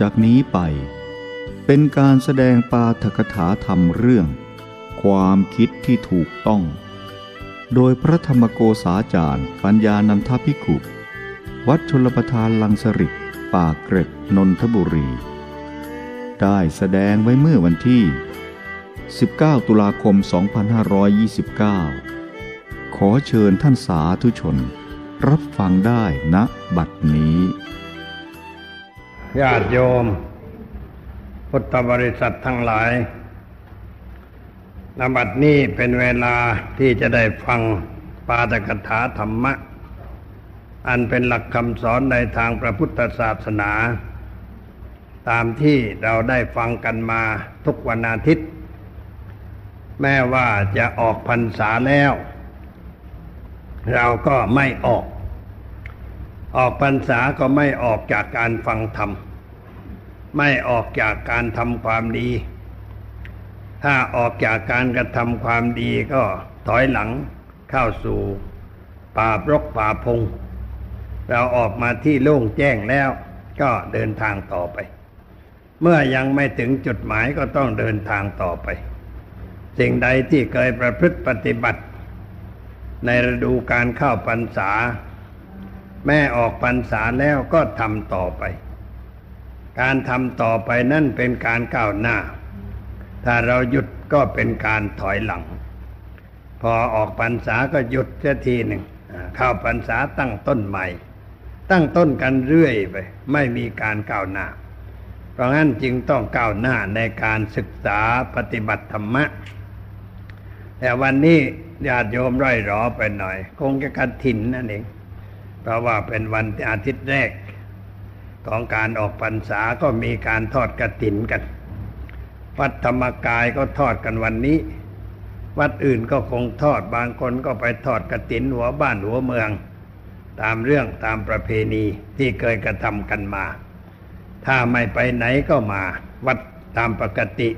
จากนี้ไป เป็นการแสดงปาฐกถาธรรมเรื่อง ความคิดที่ถูกต้อง โดยพระธรรมโกษาจารย์ ปัญญานันทภิขุวัดชลประทานลังสริตป่าเกร็ดนนทบุรี ได้แสดงไว้เมื่อวันที่ 19 ตุลาคม 2529 ขอเชิญท่านสาธุชน รับฟังได้ณบัดนี้ ญาติโยม พุทธบริษัททั้งหลายนบัดนี้เป็นเวลาที่จะได้ฟังปาตกถาธรรมะ อันเป็นหลักคำสอนในทางพระพุทธศาสนา ตามที่เราได้ฟังกันมาทุกวันอาทิตย์ แม้ว่าจะออกพรรษาแล้ว เราก็ไม่ออก ออกพรรษาก็ไม่ออกจากการฟังธรรม ไม่ออกจากการทำความดี ถ้าออกจากการกระทำความดีก็ถอยหลังเข้าสู่ป่ารกป่าพง เราออกมาที่โล่งแจ้งแล้วก็เดินทางต่อไป เมื่อยังไม่ถึงจุดหมายก็ต้องเดินทางต่อไป สิ่งใดที่เคยประพฤติปฏิบัติ ในฤดูการเข้าพรรษา แม่ออกพรรษาแล้วก็ทำต่อไป การทำต่อไปนั่นเป็นการก้าวหน้า ถ้าเราหยุดก็เป็นการถอยหลัง พอออกพรรษาก็หยุดเสียทีหนึ่งเข้าพรรษาตั้งต้นใหม่ ตั้งต้นกันเรื่อยไป ไม่มีการก้าวหน้า เพราะงั้นจึงต้องก้าวหน้าในการศึกษาปฏิบัติธรรมะ แต่วันนี้ญาติโยมร่อยรอไปหน่อย คงจะกันถินนั่นเอง เพราะว่าเป็นวันอาทิตย์แรก ของการออกพรรษาก็มีการทอดกระถินกัน วัดธรรมกายก็ทอดกันวันนี้ วัดอื่นก็คงทอดบางคนก็ไปทอดกระถินหัวบ้านหัวเมือง ตามเรื่องตามประเพณีที่เคยกระทำกันมา ถ้าไม่ไปไหนก็มา วัดตามปกติ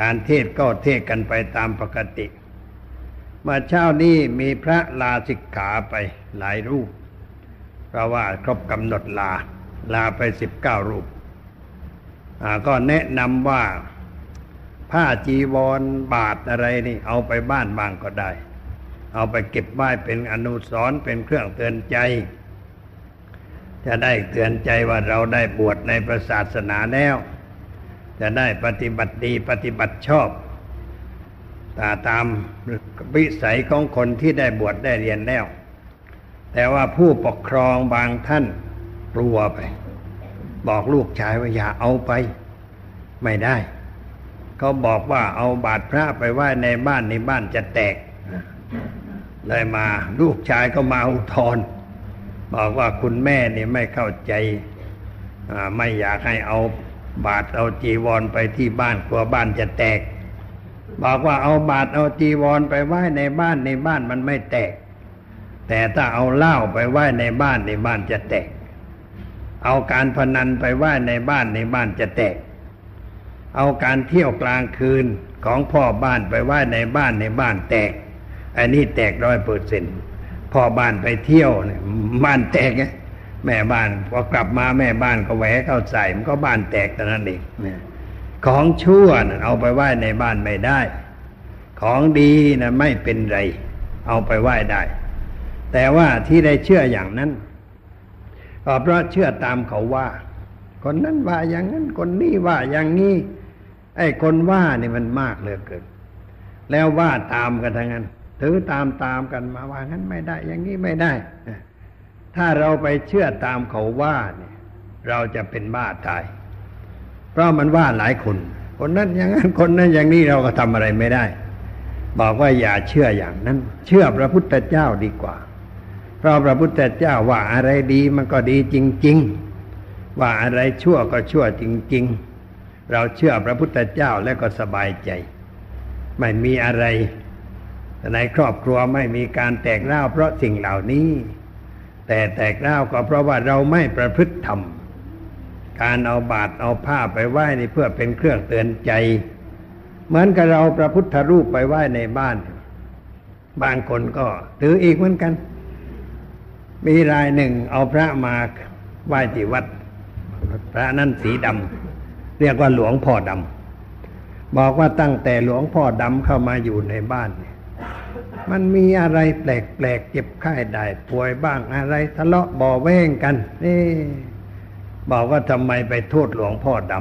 การเทศก็เทศกันไปตามปกติเมื่อเช้านี้มีพระลาสิกขาไปหลายรูป เพราะว่าครบกำหนดลา ลาไปสิบเก้ารูป ก็แนะนำว่าผ้าจีวรบาทอะไรนี่ เอาไปบ้านบางก็ได้ เอาไปเก็บไว้เป็นอนุสรณ์เป็นเครื่องเตือนใจ จะได้เตือนใจว่าเราได้บวชในพระศาสนาแล้ว จะได้ปฏิบัติดีปฏิบัติชอบตามวิสัยของคนที่ได้บวชได้เรียนแล้ว แต่ว่าผู้ปกครองบางท่าน กลัวไป บอกลูกชายว่าอย่าเอาไป ไม่ได้ เขาบอกว่าเอาบาดพระไปไหว้ในบ้านในบ้านจะแตกเลยมาลูกชายก็มาอุทธรบอกว่าคุณแม่นี่ไม่เข้าใจไม่อยากให้เอาบาดเอาจีวรไปที่บ้านกลัวบ้านจะแตก บอกว่าเอาบาตรเอาจีวรไปไหว้ในบ้านในบ้านมันไม่แตก แต่ถ้าเอาเหล้าไปไหว้ในบ้านในบ้านจะแตก เอาการพนันไปไหว้ในบ้านในบ้านจะแตก เอาการเที่ยวกลางคืนของพ่อบ้านไปไหว้ในบ้านในบ้านแตก อันนี้แตกร้อยเปอร์เซ็นต์พ่อบ้านไปเที่ยวเนี่ยบ้านแตกแม่บ้านพอกลับมาแม่บ้านก็แหวเข้าใส่มันก็บ้านแตกแต่นั้นเองของชั่วนะเอาไปไหว้ในบ้านไม่ได้ ของดีนะไม่เป็นไร เอาไปไหว้ได้ แต่ว่าที่ได้เชื่ออย่างนั้น เพราะเชื่อตามเขาว่า คนนั้นว่าอย่างนั้นคนนี้ว่าอย่างนี้ไอ้คนว่านี่มันมากเหลือเกินแล้วว่าตามกันทั้งนั้น ถือตามตามกันมาว่างั้นไม่ได้ อย่างนี้ไม่ได้ ถ้าเราไปเชื่อตามเขาว่าเนี่ย เราจะเป็นบ้าตาย เพราะมันว่าหลายคน คนนั้นอย่างนั้นคนนั้นอย่างนี้เราก็ทำอะไรไม่ได้ บอกว่าอย่าเชื่ออย่างนั้น เชื่อพระพุทธเจ้าดีกว่า ราะพระพุทธเจ้าว่าอะไรดีมันก็ดีจริง ๆ ว่าอะไรชั่วก็ชั่วจริง ๆ เราเชื่อพระพุทธเจ้าแล้วก็สบายใจ ไม่มีอะไรในครอบครัวไม่มีการแตกเล่าเพราะสิ่งเหล่านี้ แต่แตกเล่าก็เพราะว่าเราไม่ประพฤติธรรมการเอาบาตรเอาผ้าไปไหว้นี่เพื่อเป็นเครื่องเตือนใจ เหมือนกับเราพระพุทธรูปไปไหว้ในบ้าน บางคนก็ถืออีกเหมือนกัน มีรายหนึ่งเอาพระมาไหว้ที่วัด พระนั่นสีดำเรียกว่าหลวงพ่อดำบอกว่าตั้งแต่หลวงพ่อดำเข้ามาอยู่ในบ้านเนี่ยมันมีอะไรแปลกๆเจ็บไข้ได้ป่วยบ้างอะไร ทะเลาะบ่อแว้งกันนี่บอกว่าทำไมไปโทษหลวงพ่อด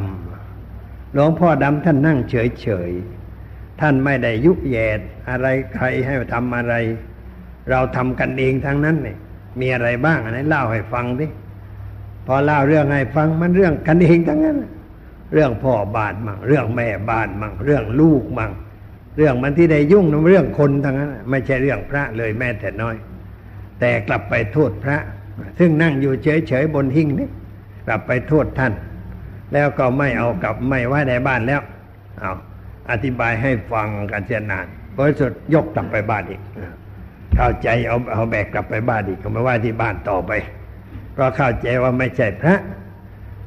ำหลวงพ่อดำท่านนั่งเฉยๆท่านไม่ได้ยุแยดอะไรใครให้ทำอะไร เราทำกันเองทั้งนั้นเนี่ย มีอะไรบ้างอันนี้เล่าให้ฟังดิพอเล่าเรื่องให้ฟังมันเรื่องกันเองทั้งนั้น เรื่องพ่อบ้านมั่งเรื่องแม่บ้านมั่งเรื่องลูกมั่งเรื่องมันที่ได้ยุ่งนเรื่องคนทั้งนั้น ไม่ใช่เรื่องพระเลยแม้แต่น้อย แต่กลับไปโทษพระ ซึ่งนั่งอยู่เฉยๆบนหิ้งนี่กลับไปโทษท่าน แล้วก็ไม่เอากลับไม่ไว้ในบ้านแล้วเอาอธิบายให้ฟังกันเสียนานบริสุทธิ์ยกกลับไปบ้านอีก เข้าใจเอาเอาแบกกลับไปบ้านอีกก็ไม่ว่าที่บ้านต่อไป เพราะเข้าใจว่าไม่ใช่พระ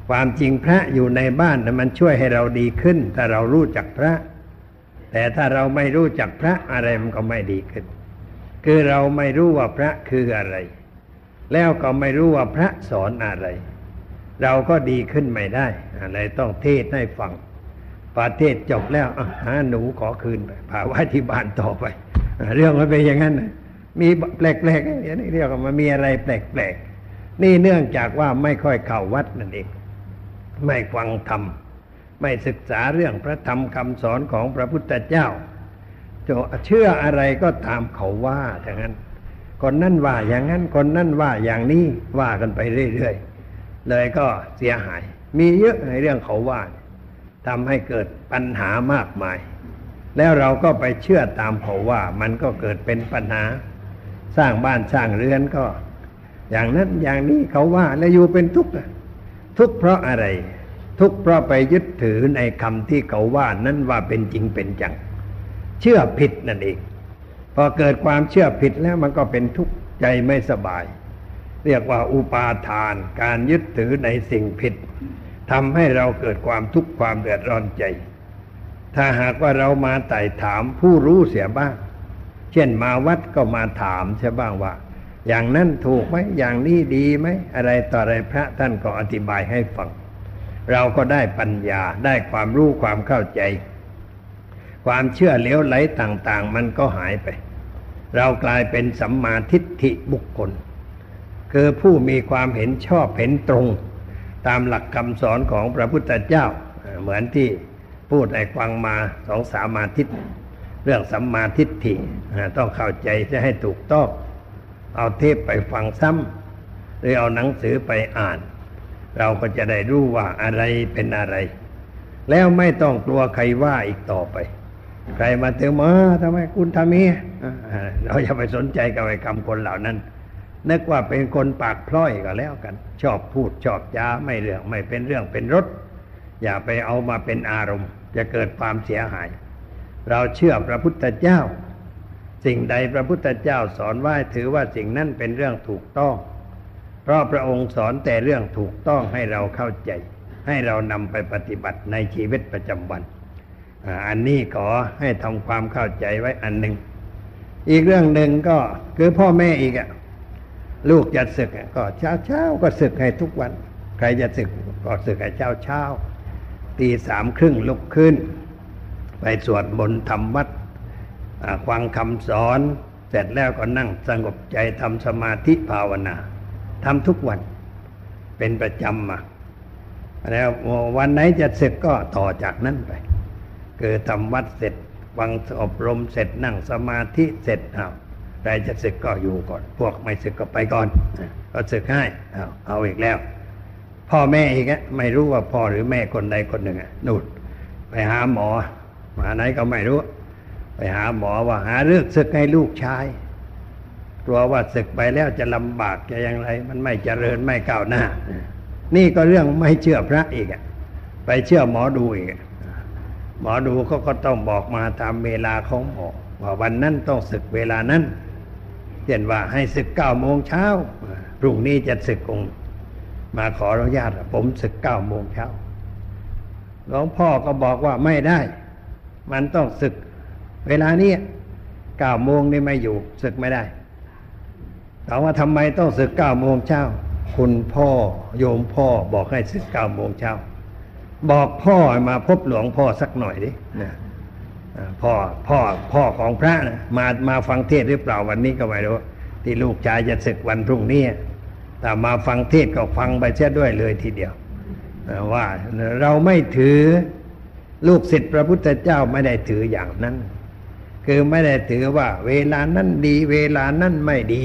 ความจริงพระอยู่ในบ้านมันช่วยให้เราดีขึ้น ถ้าเรารู้จักพระ แต่ถ้าเราไม่รู้จักพระอะไรมันก็ไม่ดีขึ้น คือเราไม่รู้ว่าพระคืออะไร แล้วก็ไม่รู้ว่าพระสอนอะไร เราก็ดีขึ้นไม่ได้ อะไรต้องเทศให้ฟังพอเทศจบแล้วหาหนูขอคืนไปพาไว้ที่บ้านต่อไป เรื่องมันเป็นอย่างนั้น มีแปลกๆอย่างนี้เรียกว่ามันมีอะไรแปลกๆนี่เนื่องจากว่าไม่ค่อยเข้าวัดนั่นเองไม่ฟังธรรม ไม่ศึกษาเรื่องพระธรรมคำสอนของพระพุทธเจ้าจะเชื่ออะไรก็ตามเขาว่าอย่างนั้นคนนั่นว่าอย่างนั้นคนนั่นว่าอย่างนี้ว่ากันไปเรื่อยๆเลยก็เสียหาย มีเยอะในเรื่องเขาว่าทำให้เกิดปัญหามากมาย แล้วเราก็ไปเชื่อตามเขาว่ามันก็เกิดเป็นปัญหา สร้างบ้านสร้างเรือนก็ อย่างนั้นอย่างนี้เขาว่าแล้วอยู่เป็นทุกข์ทุกข์เพราะอะไร ทุกข์เพราะไปยึดถือในคำที่เขาว่านั้นว่าเป็นจริงเป็นจัง เชื่อผิดนั่นเองพอเกิดความเชื่อผิดแล้วมันก็เป็นทุกข์ใจไม่สบาย เรียกว่าอุปาทาน การยึดถือในสิ่งผิดทำให้เราเกิดความทุกข์ความเดือดร้อนใจ ถ้าหากว่าเรามาไต่ถามผู้รู้เสียบ้าง เช่นมาวัดก็มาถามใช่บ้างว่า อย่างนั้นถูกไหมอย่างนี้ดีไหมอะไรต่ออะไรพระท่านก็อธิบายให้ฟัง เราก็ได้ปัญญาได้ความรู้ความเข้าใจ ความเชื่อเลี้ยวไหลต่างๆ มันก็หายไป เรากลายเป็นสัมมาทิฏฐิบุคคล คือผู้มีความเห็นชอบเห็นตรง ตามหลักคำสอนของพระพุทธเจ้า เหมือนที่พูดไอ้ฟังมาสองสามอาทิฏ เรื่องสัมมาทิฏฐิต้องเข้าใจจะให้ถูกต้อง เอาเทปไปฟังซ้ำหรือเอาหนังสือไปอ่าน เราก็จะได้รู้ว่าอะไรเป็นอะไร แล้วไม่ต้องกลัวใครว่าอีกต่อไป ใครมาเตือนมาทำไมคุณทำนี้เราอย่าไปสนใจกับไอ้คำคนเหล่านั้นนึกว่าเป็นคนปากพล่อยก็แล้วกัน ชอบพูดชอบจาไม่เรื่องไม่เป็นเรื่องเป็นรถ อย่าไปเอามาเป็นอารมณ์ จะเกิดความเสียหาย เราเชื่อพระพุทธเจ้า สิ่งใดพระพุทธเจ้าสอนไว้ถือว่าสิ่งนั้นเป็นเรื่องถูกต้อง เพราะพระองค์สอนแต่เรื่องถูกต้องให้เราเข้าใจ ให้เรานำไปปฏิบัติในชีวิตประจำวัน อันนี้ขอให้ทำความเข้าใจไว้อันหนึ่งอีกเรื่องหนึ่งก็คือพ่อแม่อีกอะลูกจะศึกก็เช้าเช้าก็ศึกให้ทุกวัน ใครจะศึกก็ศึกให้เช้าเช้าตีสามครึ่งลุกขึ้น ไปสวดมนต์ทำวัดฟังคำสอนเสร็จแล้วก็นั่งสงบใจทำสมาธิภาวนาทำทุกวันเป็นประจำมาแล้ววันไหนจะเสร็จก็ต่อจากนั้นไปคือทำวัดเสร็จฟังอบรมเสร็จนั่งสมาธิเสร็จเอาใครจะศึกก็อยู่ก่อน พวกไม่ศึกก็ไปก่อนก็ศึกให้เอาเอาอีกแล้ว พ่อแม่อีกอะไม่รู้ว่าพ่อหรือแม่คนใดคนหนึ่งอะนู่นไปหาหมอ มาไหนก็ไม่รู้ ไปหาหมอว่าหาเลือกศึกให้ลูกชายกลัวว่าศึกไปแล้วจะลำบากจะอย่างไร มันไม่เจริญไม่ก้าวหน้า นี่ก็เรื่องไม่เชื่อพระอีกไปเชื่อหมอดูอีกหมอดูเขาก็ต้องบอกมาตามเวลาของหมอว่าวันนั้นต้องศึกเวลานั้นเช่นว่าให้ศึกเก้าโมงเช้าพรุ่งนี้จะศึกคงมาขออนุญาตผมศึกเก้าโมงเช้าหลวงพ่อก็บอกว่าไม่ได้ มันต้องศึก เวลานี้เก้าโมงนี่ไม่อยู่ศึกไม่ได้ถามว่าทำไมต้องศึกเก้าโมงเช้า คุณพ่อโยมพ่อบอกให้สึกเก้าโมงเช้า บอกพ่อมาพบหลวงพ่อสักหน่อยดินะพ่อพ่อพ่อของพระนะมามาฟังเทศหรือเปล่าวันนี้ก็ไม่รู้ที่ลูกชายจะศึกวันพรุ่งนี้แต่มาฟังเทศก็ฟังไปเช่ด้วยเลยทีเดียวว่าเราไม่ถือ ลูกศิษย์พระพุทธเจ้าไม่ได้ถืออย่างนั้น คือไม่ได้ถือว่า เวลานั้นดี เวลานั้นไม่ดี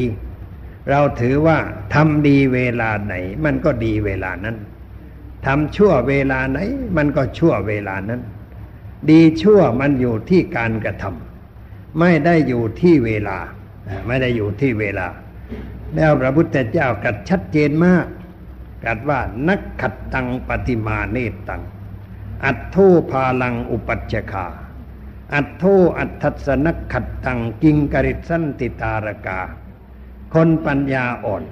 เราถือว่าทำดีเวลาไหน มันก็ดีเวลานั้นทำชั่วเวลาไหน มันก็ชั่วเวลานั้น ดีชั่วมันอยู่ที่การกระทำไม่ได้อยู่ที่เวลา ไม่ได้อยู่ที่เวลา แล้วพระพุทธเจ้ากัดชัดเจนมากกัดว่านักขัดตังปฏิมาเนตัง อัตโทพาลังอุปัชคาอัตโทอัตทัศนขัดตังกิงกริสันติตารกา คนปัญญาอ่อน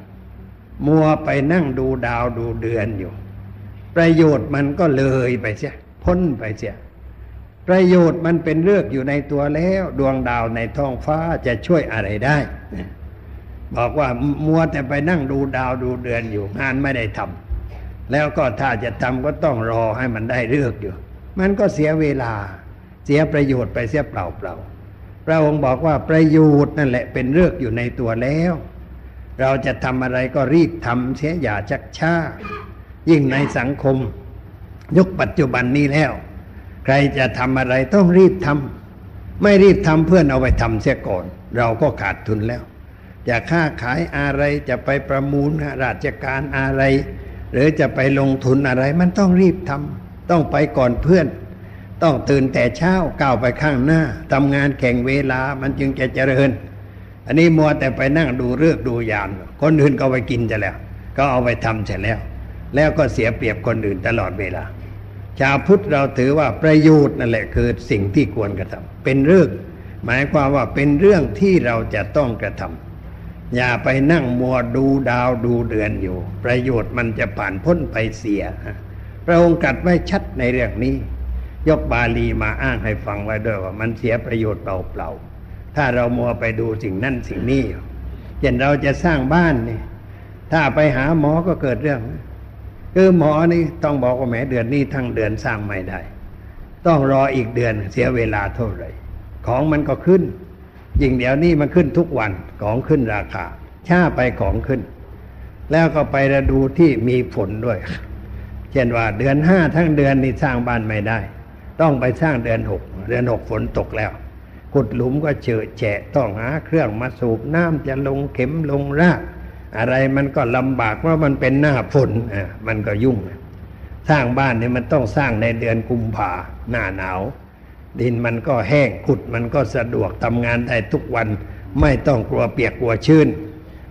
มัวไปนั่งดูดาวดูเดือนอยู่ ประโยชน์มันก็เลยไปเสีย พ้นไปเสีย ประโยชน์มันเป็นเลือกอยู่ในตัวแล้ว ดวงดาวในท้องฟ้าจะช่วยอะไรได้ บอกว่ามัวแต่ไปนั่งดูดาวดูเดือนอยู่ งานไม่ได้ทำ แล้วก็ถ้าจะทำก็ต้องรอให้มันได้เลือกอยู่ มันก็เสียเวลา เสียประโยชน์ไปเสียเปล่าเปล่าพระองค์บอกว่าประโยชน์นั่นแหละเป็นเลือกอยู่ในตัวแล้ว เราจะทำอะไรก็รีบทำเสียอย่าชักช้า ยิ่งในสังคม ยุคปัจจุบันนี้แล้ว ใครจะทำอะไรต้องรีบทำไม่รีบทำเพื่อนเอาไปทำเสียก่อน เราก็ขาดทุนแล้ว จะค้าขายอะไรจะไปประมูลราชการอะไร หรือจะไปลงทุนอะไรมันต้องรีบทำต้องไปก่อนเพื่อน ต้องตื่นแต่เช้าก้าวไปข้างหน้าทำงานแข่งเวลามันจึงจะเจริญ อันนี้มัวแต่ไปนั่งดูเรื่องดูยานคนอื่นก็ไปกินจะแล้ว ก็เอาไปทำเสร็จแล้ว แล้วก็เสียเปรียบคนอื่นตลอดเวลา ชาวพุทธเราถือว่าประโยชน์นั่นแหละคือสิ่งที่ควรกระทำเป็นเรื่องหมายความว่าเป็นเรื่องที่เราจะต้องกระทำ อย่าไปนั่งมัวดูดาวดูเดือนอยู่ ประโยชน์มันจะผ่านพ้นไปเสียพระองค์กัดไว้ชัดในเรื่องนี้ ยกบาลีมาอ้างให้ฟังไว้ด้วยว่ามันเสียประโยชน์เปล่าๆถ้าเรามัวไปดูสิ่งนั่นสิ่งนี้เช่นเราจะสร้างบ้านนี่ถ้าไปหาหมอก็เกิดเรื่องคือหมอนี่ต้องบอกว่าแหมเดือนนี้ทั้งเดือนสร้างไม่ได้ ต้องรออีกเดือนเสียเวลาเท่าไหร่ของมันก็ขึ้น ยิ่งเดี๋ยวนี้มันขึ้นทุกวันของขึ้นราคาช้าไปของขึ้น แล้วก็ไประดูที่มีฝนด้วย เช่นว่าเดือนห้าทั้งเดือนนี่สร้างบ้านไม่ได้ ต้องไปสร้างเดือนหกเดือนหกฝนตกแล้วขุดหลุมก็เฉอะแฉะต้องหาเครื่องมาสูบน้ำจะลงเข็มลงราก อะไรมันก็ลำบากเพราะมันเป็นหน้าฝนอะมันก็ยุ่ง สร้างบ้านนี่มันต้องสร้างในเดือนกุมภาหน้าหนาว ดินมันก็แห้งขุดมันก็สะดวกทำงานได้ทุกวัน ไม่ต้องกลัวเปียกกลัวชื้น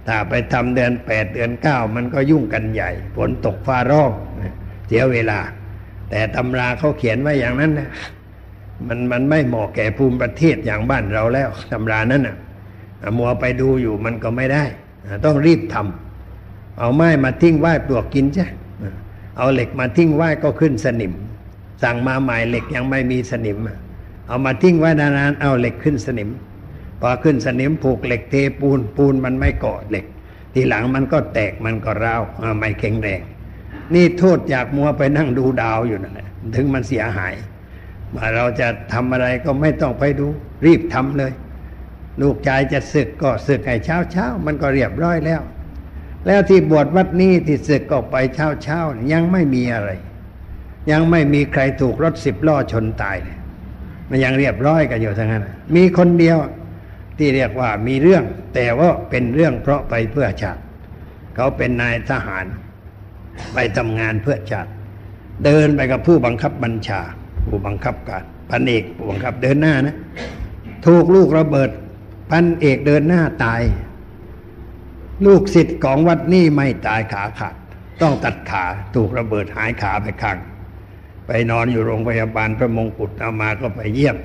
ถ้าไปทำเดือนแปดเดือนเก้ามันก็ยุ่งกันใหญ่ฝนตกฟ้าร้องเสียเวลา แต่ตำราเขาเขียนไว้อย่างนั้นนะมันมันไม่เหมาะแก่ภูมิประเทศอย่างบ้านเราแล้วตำรานั้นอะมัวไปดูอยู่มันก็ไม่ได้ ต้องรีบทำเอาไม้มาทิ้งไหว้ปลวกกินใช่เอาเหล็กมาทิ้งไหว้ก็ขึ้นสนิม สั่งมาใหม่เหล็กยังไม่มีสนิม เอามาทิ้งไว้นานๆเอาเหล็กขึ้นสนิมพอขึ้นสนิมผูกเหล็กเทปูนปูนมันไม่เกาะเหล็ก ทีหลังมันก็แตกมันก็ร้าวไม่แข็งแรงนี่โทษจากมัวไปนั่งดูดาวอยู่นั่นแหละถึงมันเสียหายมาเราจะทำอะไรก็ไม่ต้องไปดู รีบทำเลย ลูกชายจะศึกก็ศึกให้เช้าเช้ามันก็เรียบร้อยแล้ว แล้วที่บวชวัดนี้ที่ศึกก็ไปเช้าเช้ายังไม่มีอะไร ยังไม่มีใครถูกรถสิบล้อชนตายเลย มันยังเรียบร้อยกันอยู่ทั้งนั้นมีคนเดียวที่เรียกว่ามีเรื่อง แต่ว่าเป็นเรื่องเพราะไปเพื่อชาติ เขาเป็นนายทหาร ไปทำงานเพื่อชาติ เดินไปกับผู้บังคับบัญชา ผู้บังคับการพันเอกผู้บังคับเดินหน้านะ ถูกลูกระเบิด พันเอกเดินหน้าตาย ลูกศิษย์ของวัดนี้ไม่ตายขาขาดต้องตัดขาถูกระเบิดหายขาไปข้าง ไปนอนอยู่โรงพยาบาลพระมงกุฎเอามาก็ไปเยี่ยม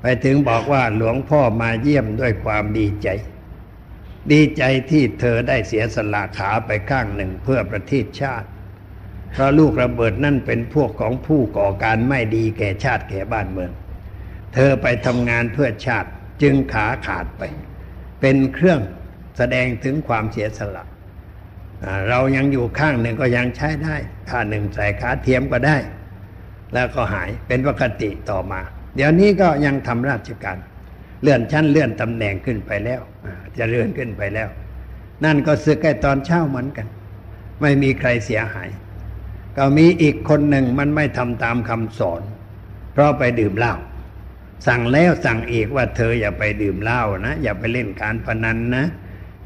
ไปถึงบอกว่าหลวงพ่อมาเยี่ยมด้วยความดีใจ ดีใจที่เธอได้เสียสละขาไปข้างหนึ่งเพื่อประเทศชาติ เพราะลูกระเบิดนั่นเป็นพวกของผู้ก่อการไม่ดีแก่ชาติแก่บ้านเมือง เธอไปทำงานเพื่อชาติจึงขาขาดไป เป็นเครื่องแสดงถึงความเสียสละ เรายังอยู่ข้างหนึ่งก็ยังใช้ได้ข้างหนึ่งใส่ขาเทียมก็ได้ แล้วก็หายเป็นปกติต่อมา เดี๋ยวนี้ก็ยังทำราชการ เลื่อนชั้นเลื่อนตำแหน่งขึ้นไปแล้วจะเลื่อนขึ้นไปแล้ว นั่นก็สึกใกล้ตอนเช้าเหมือนกัน ไม่มีใครเสียหาย ก็มีอีกคนหนึ่งมันไม่ทำตามคำสอน เพราะไปดื่มเหล้าสั่งแล้วสั่งอีกว่าเธออย่าไปดื่มเหล้านะ อย่าไปเล่นการพนันนะ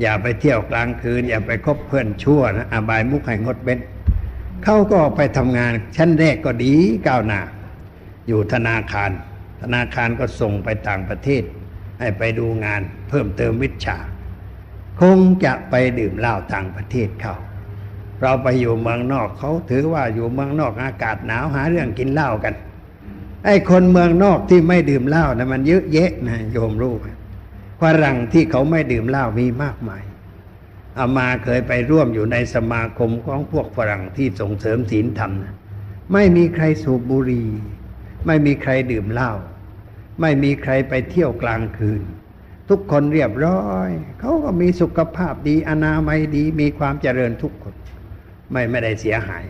อย่าไปเที่ยวกลางคืน อย่าไปคบเพื่อนชั่วนะอบายมุขให้งดเบ้นเขาก็ไปทำงานชั้นแรกก็ดีก้าวหน้า อยู่ธนาคาร ธนาคารก็ส่งไปต่างประเทศ ให้ไปดูงานเพิ่มเติมวิชา คงจะไปดื่มเหล้าต่างประเทศเขาเราไปอยู่เมืองนอกเขาถือว่าอยู่เมืองนอกอากาศหนาวหาเรื่องกินเหล้ากันไอ้คนเมืองนอกที่ไม่ดื่มเหล้านะมันเยอะแยะนะโยมรู้ ฝรั่งที่เขาไม่ดื่มเหล้ามีมากมายอามาเคยไปร่วมอยู่ในสมาคมของพวกฝรั่งที่ส่งเสริมศีลธรรมนะไม่มีใครสูบบุหรี่ ไม่มีใครดื่มเหล้าไม่มีใครไปเที่ยวกลางคืน ทุกคนเรียบร้อย เขาก็มีสุขภาพดีอนามัยดีมีความเจริญทุกคน ไม่ไม่ได้เสียหาย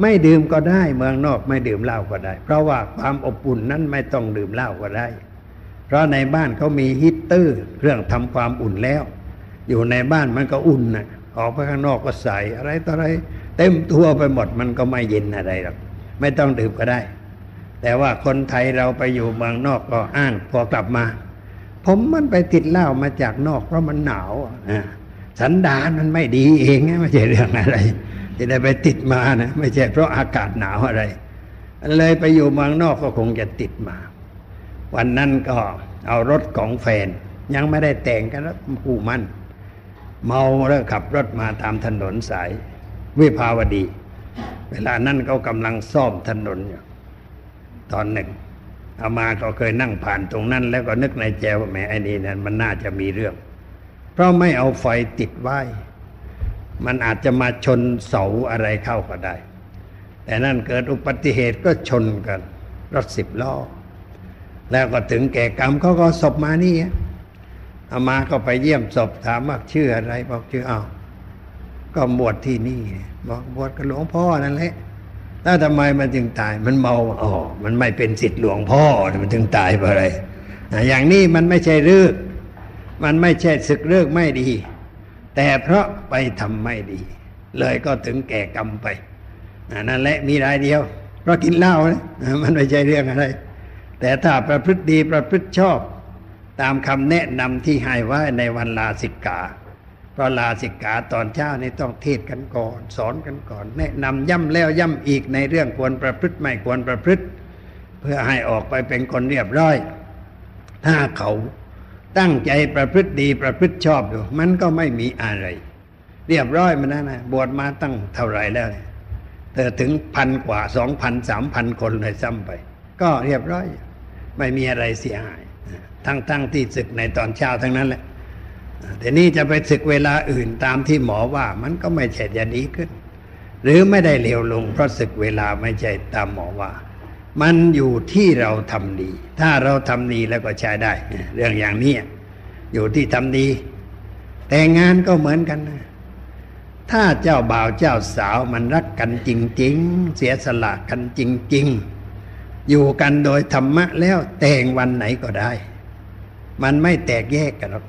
ไม่ดื่มก็ได้เมืองนอกไม่ดื่มเหล้าก็ได้ เพราะว่าความอบอุ่นนั้นไม่ต้องดื่มเหล้าก็ได้ เพราะในบ้านเขามีฮีตเตอร์ เครื่องทำความอุ่นแล้ว อยู่ในบ้านมันก็อุ่นนะออกไปข้างนอกก็ใส่อะไรต่ออะไร เต็มตัวไปหมดมันก็ไม่เย็นอะไรหรอกไม่ต้องดื่มก็ได้ แต่ว่าคนไทยเราไปอยู่เมืองนอกก็อ้างพอกลับมา ผมมันไปติดเหล้ามาจากนอกเพราะมันหนาวอะสันดานมันไม่ดีเองไม่ใช่เรื่องอะไรจะได้ไปติดมานะไม่ใช่เพราะอากาศหนาวอะไรเลยไปอยู่เมืองนอกก็คงจะติดมา วันนั้นก็เอารถของแฟน ยังไม่ได้แต่งกันแล้วผู้มั่น เมาแล้วขับรถมาตามถนนสายวิภาวดี เวลานั้นเขากำลังซ่อมถนนอยู่ตอนหนึ่งเอามาก็เคยนั่งผ่านตรงนั้น แล้วก็นึกในใจว่าแหมไอ้นี่นั้นมันน่าจะมีเรื่อง เพราะไม่เอาไฟติดไว้ มันอาจจะมาชนเสาอะไรเข้าก็ได้ แต่นั่นเกิดอุบัติเหตุก็ชนกัน รถสิบล้อ แล้วก็ถึงแก่กรรมเขาก็ศพมานี่อามาก็ไปเยี่ยมศพถามว่าชื่ออะไร บอกชื่ออ้าวก็บวชที่นี่ บอกบวชกับหลวงพ่อนั่นแหละแล้วทำไมมันจึงตายมันเมาอ๋อมันไม่เป็นสิทธิ์หลวงพ่อมันจึงตายเพราะอะไรอย่างนี้มันไม่ใช่เรื่องมันไม่ใช่ศึกเรื่องไม่ดี แต่เพราะไปทำไม่ดี เลยก็ถึงแก่กรรมไปนั่นแหละมีรายเดียว เพราะกินเหล้านะมันไม่ใช่เรื่องอะไร แต่ถ้าประพฤติดีประพฤติชอบ ตามคำแนะนำที่ให้ไว้ในวันลาสิกขาเพราะลาสิกขาตอนเช้านี่ต้องเทศกันก่อน สอนกันก่อน แนะนำย่ำแล้วย่ำอีกในเรื่องควรประพฤติไม่ควรประพฤติ เพื่อให้ออกไปเป็นคนเรียบร้อย ถ้าเขาตั้งใจประพฤติดีประพฤติชอบอยู่ มันก็ไม่มีอะไร เรียบร้อยมันนะนะบวชมาตั้งเท่าไรแล้วเธอถึงพันกว่าสองพันสามพันคนเลยซ้ำไป ก็เรียบร้อย ไม่มีอะไรเสียหาย ทั้งทั้งที่ศึกในตอนเช้าทั้งนั้นแหละแต่นี่จะไปศึกเวลาอื่นตามที่หมอว่ามันก็ไม่ใช่จะดีขึ้น หรือไม่ได้เลวลง เพราะศึกเวลาไม่ใช่ตามหมอว่า มันอยู่ที่เราทำดี ถ้าเราทำดีแล้วก็ใช้ได้ เรื่องอย่างนี้อยู่ที่ทำดี แต่งานก็เหมือนกันนะถ้าเจ้าบ่าวเจ้าสาวมันรักกันจริง ๆ เสียสละกันจริง ๆ อยู่กันโดยธรรมะแล้วแต่งวันไหนก็ได้ มันไม่แตกแยกกันหรอก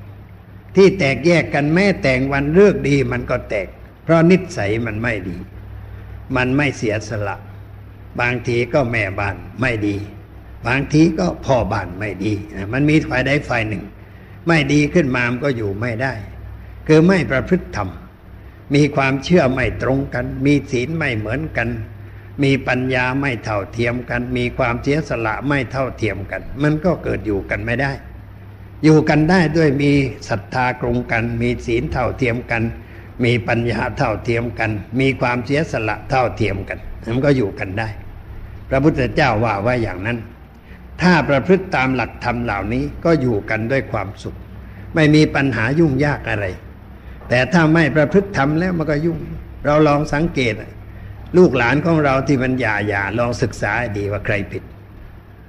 ที่แตกแยกกันแม้แต่งวันเลือกดีมันก็แตก เพราะนิสัยมันไม่ดี มันไม่เสียสละ บางทีก็แม่บ้านไม่ดี บางทีก็พ่อบ้านไม่ดี มันมีฝ่ายใดฝ่ายหนึ่ง ไม่ดีขึ้นมามันก็อยู่ไม่ได้ คือไม่ประพฤติธรรม มีความเชื่อไม่ตรงกัน มีศีลไม่เหมือนกัน มีปัญญาไม่เท่าเทียมกัน มีความเสียสละไม่เท่าเทียมกัน มันก็เกิดอยู่กันไม่ได้ อยู่กันได้ด้วยมีศรัทธากรงกัน มีศีลเท่าเทียมกัน มีปัญญาเท่าเทียมกัน มีความเสียสละเท่าเทียมกันมันก็อยู่กันได้ พระพุทธเจ้าว่าไว้อย่างนั้น ถ้าประพฤติตามหลักธรรมเหล่านี้ก็อยู่กันด้วยความสุข ไม่มีปัญหายุ่งยากอะไร แต่ถ้าไม่ประพฤติธรรมแล้วมันก็ยุ่ง เราลองสังเกต ลูกหลานของเราที่มันหย่าหย่าลองศึกษาดีว่าใครผิด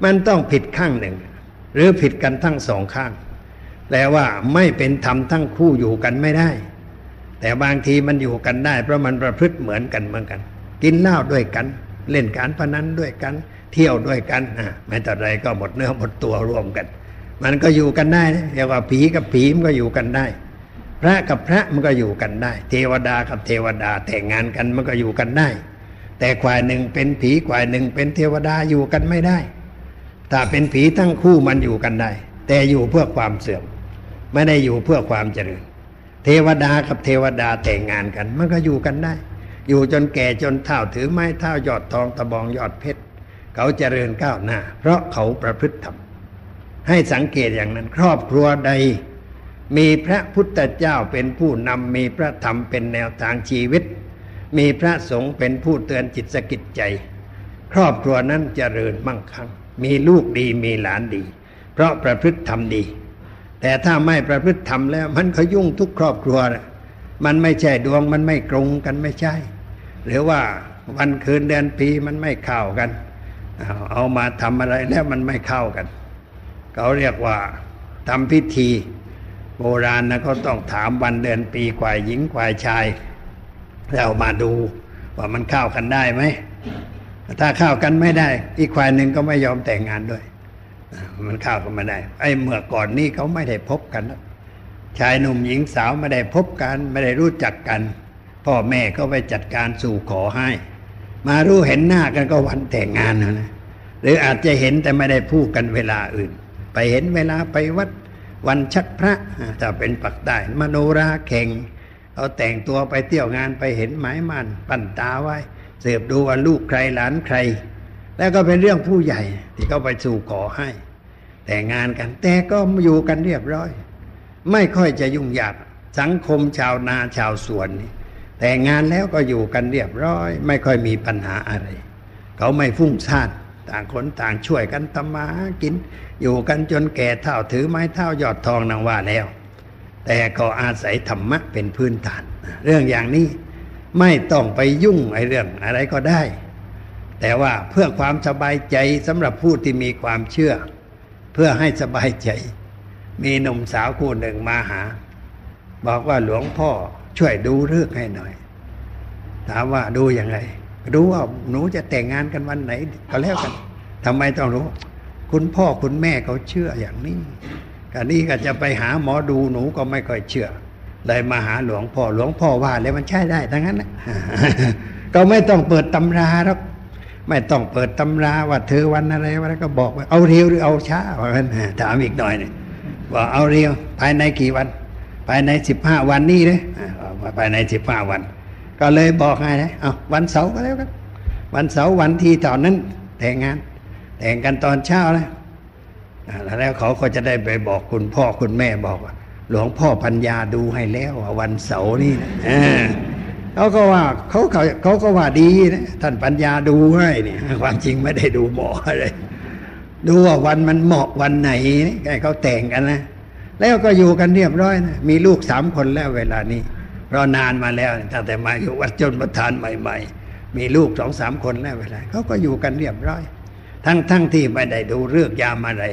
มันต้องผิดข้างหนึ่ง หรือผิดกันทั้งสองข้างแปลว่าไม่เป็นธรรมทั้งคู่อยู่กันไม่ได้ แต่บางทีมันอยู่กันได้ เพราะมันประพฤติเหมือนกันเหมือนกัน กินเหล้าด้วยกัน เล่นการพนันด้วยกัน เที่ยวด้วยกันอะแม้แต่ไรก็หมดเนื้อหมดตัวรวมกัน มันก็อยู่กันได้เรียกว่าผีกับผีมันก็อยู่กันได้ พระกับพระมันก็อยู่กันได้ เทวดากับเทวดาแต่งงานกันมันก็อยู่กันได้ แต่ควายหนึ่งเป็นผีควายหนึ่งเป็นเทวดาอยู่กันไม่ได้ ถ้าเป็นผีทั้งคู่มันอยู่กันได้ แต่อยู่เพื่อความเสื่อม ไม่ได้อยู่เพื่อความเจริญ เทวดากับเทวดาแต่งงานกัน มันก็อยู่กันได้ อยู่จนแก่จนเท่าถือไม้เท่ายอดทองตะบองยอดเพชรเขาเจริญก้าวหน้า เพราะเขาประพฤติธรรมให้สังเกตอย่างนั้นครอบครัวใด มีพระพุทธเจ้าเป็นผู้นำมีพระธรรมเป็นแนวทางชีวิต มีพระสงฆ์เป็นผู้เตือนจิตสกิจใจ ครอบครัวนั้นเจริญมั่งคั่งมีลูกดีมีหลานดี เพราะประพฤติธรรมดี แต่ถ้าไม่ประพฤติธรรมแล้ว มันก็ยุ่งทุกครอบครัวนะมันไม่ใช่ดวงมันไม่ตรงกันไม่ใช่ หรือว่าวันคืนเดือนปีมันไม่เข้ากัน เอามาทำอะไรแล้วมันไม่เข้ากัน เขาเรียกว่าทำพิธี โบราณนะก็ต้องถามวันเดือนปีกวายหญิงกวายชายแล้วมาดูว่ามันเข้ากันได้ไหมถ้าเข้ากันไม่ได้ อีกควายหนึ่งก็ไม่ยอมแต่งงานด้วย มันเข้ากันไม่ได้ ไอ้เมื่อก่อนนี้เขาไม่ได้พบกัน ชายหนุ่มหญิงสาวไม่ได้พบกัน ไม่ได้รู้จักกัน พ่อแม่ก็ไปจัดการสู่ขอให้ มารู้เห็นหน้ากันก็วันแต่งงานนะหรืออาจจะเห็นแต่ไม่ได้พูดกันเวลาอื่น ไปเห็นเวลาไปวัด วันชักพระถ้าเป็นปักใต้มโนราแข่ง เอาแต่งตัวไปเที่ยวงานไปเห็นหมายมันปั้นตาไว้ เสืบดูว่าลูกใครหลานใคร แล้วก็เป็นเรื่องผู้ใหญ่ที่เขาไปสู่ขอให้ แต่งงานกันแต่ก็อยู่กันเรียบร้อย ไม่ค่อยจะยุ่งยากสังคมชาวนาชาวสวนนี่แต่งงานแล้วก็อยู่กันเรียบร้อย ไม่ค่อยมีปัญหาอะไร เขาไม่ฟุ้งซ่าน ต่างคนต่างช่วยกันทำมาหากิน อยู่กันจนแก่เท่าถือไม้เท่ายอดทองนางว่าแล้ว แต่ก็อาศัยธรรมะเป็นพื้นฐาน เรื่องอย่างนี้ไม่ต้องไปยุ่งไอ้เรื่องอะไรก็ได้ แต่ว่าเพื่อความสบายใจสำหรับผู้ที่มีความเชื่อ เพื่อให้สบายใจ มีหนุ่มสาวคู่หนึ่งมาหา บอกว่าหลวงพ่อช่วยดูเรื่องให้หน่อย ถามว่าดูยังไง รู้ว่าหนูจะแต่งงานกันวันไหนก็แล้วกันทำไมต้องรู้ คุณพ่อคุณแม่เขาเชื่ออย่างนี้กันนี้ก็จะไปหาหมอดูหนูก็ไม่ค่อยเชื่อเลยมาหาหลวงพ่อหลวงพ่อว่าแล้วมันใช่ได้ทั้งนั้นนะก็ไม่ต้องเปิดตำราหรอกไม่ต้องเปิดตำราว่าเธอวันอะไรวันก็บอกว่าเอาเร็วหรือเอาช้าว่ากันถามอีกหน่อยเนี่ยว่าเอาเร็วภายในกี่วัน ภายในสิบห้าวันนี้เลยภายในสิบห้าวัน ก็เลยบอกให้นะเอาวันเสาร์ก็แล้วกันวันเสาร์วันที่ตอนนั้น แต่งงาน แต่งกันตอนเช้านะแล้วเขาก็จะได้ไปบอกคุณพ่อคุณแม่บอกว่าหลวงพ่อปัญญาดูให้แล้ววันเสาร์นี่เขาก็ว่าเขาเขาเขาก็ว่าดีนะท่านปัญญาดูให้เนี่ยความจริงไม่ได้ดูหมออะไรดูว่าวันมันเหมาะวันไหนเขาแต่งกันนะ แล้วก็อยู่กันเรียบร้อยนะมีลูกสามคนแล้วเวลานี้ เพราะนานมาแล้วตั้งแต่มาอยู่วัดจนประธานใหม่ ๆ มีลูกสองสามคนแล้วเวลาเขาก็อยู่กันเรียบร้อย ทั้งทั้งที่ไม่ได้ดูเรื่องยามอะไร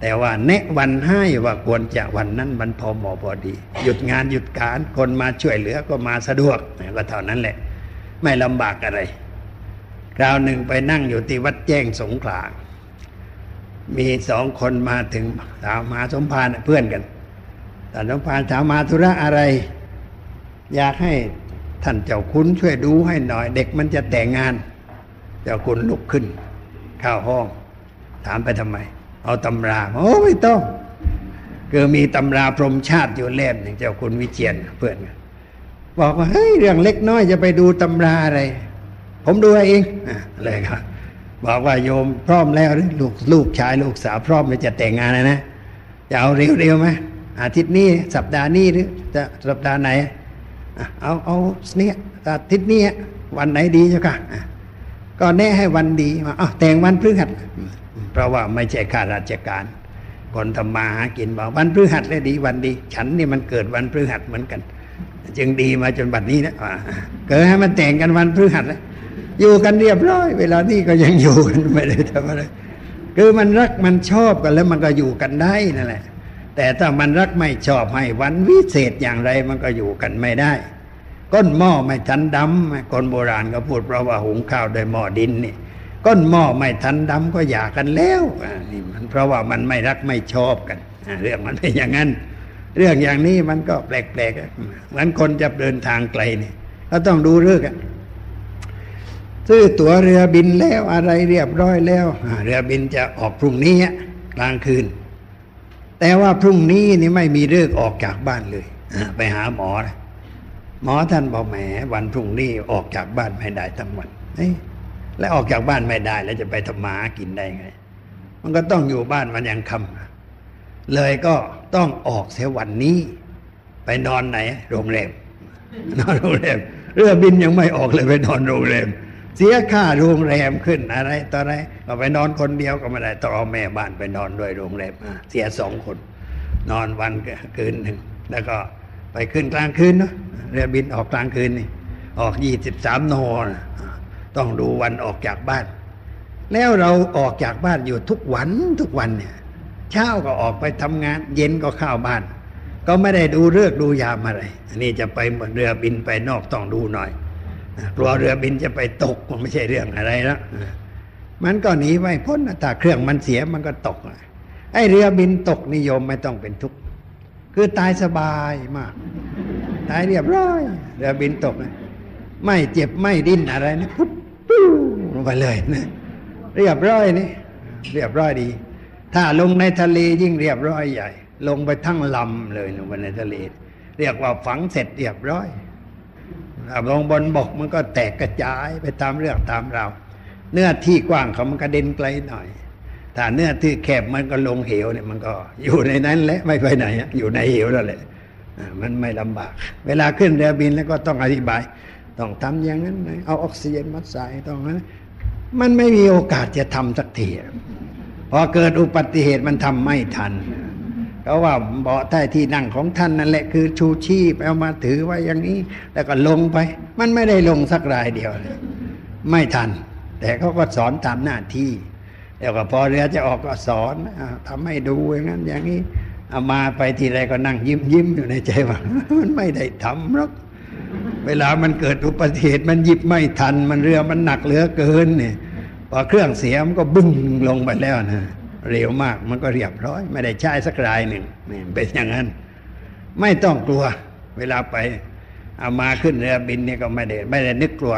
แต่ว่าแนะวันให้ว่าควรจะวันนั้นมันพอเหมาะพอดี หยุดงานหยุดการคนมาช่วยเหลือก็มาสะดวกก็เท่านั้นแหละ ไม่ลำบากอะไรคราวหนึ่งไปนั่งอยู่ที่วัดแจ้งสงขลามีสองคนมาถึงถามมาสมภารเพื่อนกันแต่สมภารถามมาธุระอะไร อยากให้ท่านเจ้าคุณช่วยดูให้หน่อย เด็กมันจะแต่งงาน เจ้าคุณลุกขึ้น เข้าห้อง ถามไปทำไม เอาตำราโอ้ไม่ต้องคือมีตำราพรหมชาติอยู่เล่มหนึ่งเจ้าคุณวิเชียนเพื่อนบอกว่าเฮ้ยเรื่องเล็กน้อยจะไปดูตำราอะไร ผมดูเองเลยครับบอกว่าโยมพร้อมแล้วหรือลูกลูกชายลูกสาวพร้อมจะแต่งงานนะนะจะเอาเร็วๆไหมอาทิตย์นี้สัปดาห์นี้หรือจะสัปดาห์ไหน เอาเอาเนี่ยอาทิตย์นี้วันไหนดีเจ้าค่ะก็แน่ให้วันดีมาอ้าวแต่งวันพฤหัสเพราะว่าไม่ใช่ข้าราชการคนทำมาหากินบอกวันพฤหัสเลยดีวันดี ฉันนี่มันเกิดวันพฤหัสเหมือนกัน จึงดีมาจนบัดนี้นะเกิดให้มันแต่งกันวันพฤหัสเลยอยู่กันเรียบร้อย เวลานี้ก็ยังอยู่กันไม่ได้ทำอะไรคือมันรักมันชอบกันแล้วมันก็อยู่กันได้นั่นแหละ แต่ถ้ามันรักไม่ชอบให้วันวิเศษอย่างไรมันก็อยู่กันไม่ได้ ก้นหม้อไม่ทันดำคนโบราณก็พูดเพราะว่าหุงข้าวโดยหม้อดินนี่ก้นหม้อไม่ทันดำก็หย่ากันแล้วนี่มันเพราะว่ามันไม่รักไม่ชอบกันเรื่องมันเป็นอย่างนั้น เรื่องอย่างนี้มันก็แปลกๆเหมือนคนจะเดินทางไกลนี่ก็ต้องดูเรื่องซื้อตั๋วเรือบินแล้วอะไรเรียบร้อยแล้วเรือบินจะออกพรุ่งนี้กลางคืน แต่ว่าพรุ่งนี้นี่ไม่มีเลิกออกจากบ้านเลยไปหาหมอนะหมอท่านบอกแหมวันพรุ่งนี้ออกจากบ้านไม่ได้ทั้งวันแล้วออกจากบ้านไม่ได้แล้วจะไปทำมากินได้ไง มันก็ต้องอยู่บ้านมันยังคำเลยก็ต้องออกเสียวันนี้ ไปนอนไหนโรงแรมนอนโรงแรมเรือบินยังไม่ออกเลยไปนอนโรงแรม เสียค่าโรงแรมขึ้นอะไรต่ออะไรก็ไปนอนคนเดียวก็ไม่ได้ต้องเอาแม่บ้านไปนอนด้วยโรงแรมเสียสองคน นอนวันคืนหนึ่งแล้วก็ไปขึ้นกลางคืนเนาะเรือบินออกกลางคืนนี่ออกยี่สิบสามโนต้องดูวันออกจากบ้าน แล้วเราออกจากบ้านอยู่ทุกวันทุกวันเนี่ยเช้าก็ออกไปทำงาน เย็นก็เข้าบ้าน ก็ไม่ได้ดูเลือกดูยามอะไร อันนี้จะไปเรือบินไปนอกต้องดูหน่อย กลัวเรือบินจะไปตกมันไม่ใช่เรื่องอะไรแล้วมันก็หนีไม่พ้นถ้าเครื่องมันเสียมันก็ตกไอ้เรือบินตกนิยมไม่ต้องเป็นทุกข์คือตายสบายมาก ตายเรียบร้อยเรือบินตกไม่เจ็บไม่ดิ้นอะไรนะปุ๊บปุ๊ลงไปเลยนะเรียบร้อยนี่เรียบร้อยดี ถ้าลงในทะเลยิ่งเรียบร้อยใหญ่ ลงไปทั้งลำเลยลงไปในทะเล เรียกว่าฝังเสร็จเรียบร้อย ลงบนบกมันก็แตกกระจายไปตามเรื่องตามเราเนื้อที่กว้างเขามันกระเด็นไกลหน่อยถ้าเนื้อที่แคบมันก็ลงเหวเนี่ยมันก็อยู่ในนั้นแหละไม่ไปไหนอยู่ในเหวนั่นแหละมันไม่ลำบาก เวลาขึ้นเรือบินแล้วก็ต้องอธิบาย ต้องทำอย่างนั้นเอาออกซิเจนมาใส่ต้องนั้นมันไม่มีโอกาสจะทำสักทีพอเกิดอุบัติเหตุมันทำไม่ทัน เขาว่าเบาะใต้ที่นั่งของท่านนั่นแหละคือชูชีพเอามาถือไว้อย่างนี้ แล้วก็ลงไป มันไม่ได้ลงสักรายเดียวเลยไม่ทัน แต่เขาก็สอนตามหน้าที่แล้วก็พอเรือจะออกก็สอนทำให้ดูอย่างนั้นอย่างนี้เอามาไปทีไรก็นั่งยิ้มยิ้มอยู่ในใจว่ามันไม่ได้ทำหรอกเวลามันเกิดอุบัติเหตุมันหยิบไม่ทัน มันเรือมันหนักเหลือเกินเนี่ยพอเครื่องเสียมันก็บึ้งลงไปแล้วนะ เร็วมากมันก็เรียบร้อย ไม่ได้ใช้สักรายหนึ่งนี่เป็นอย่างนั้น ไม่ต้องกลัว เวลาไปเอามาขึ้นเรือบินเนี่ยก็ไม่ได้ไม่ได้นึกกลัว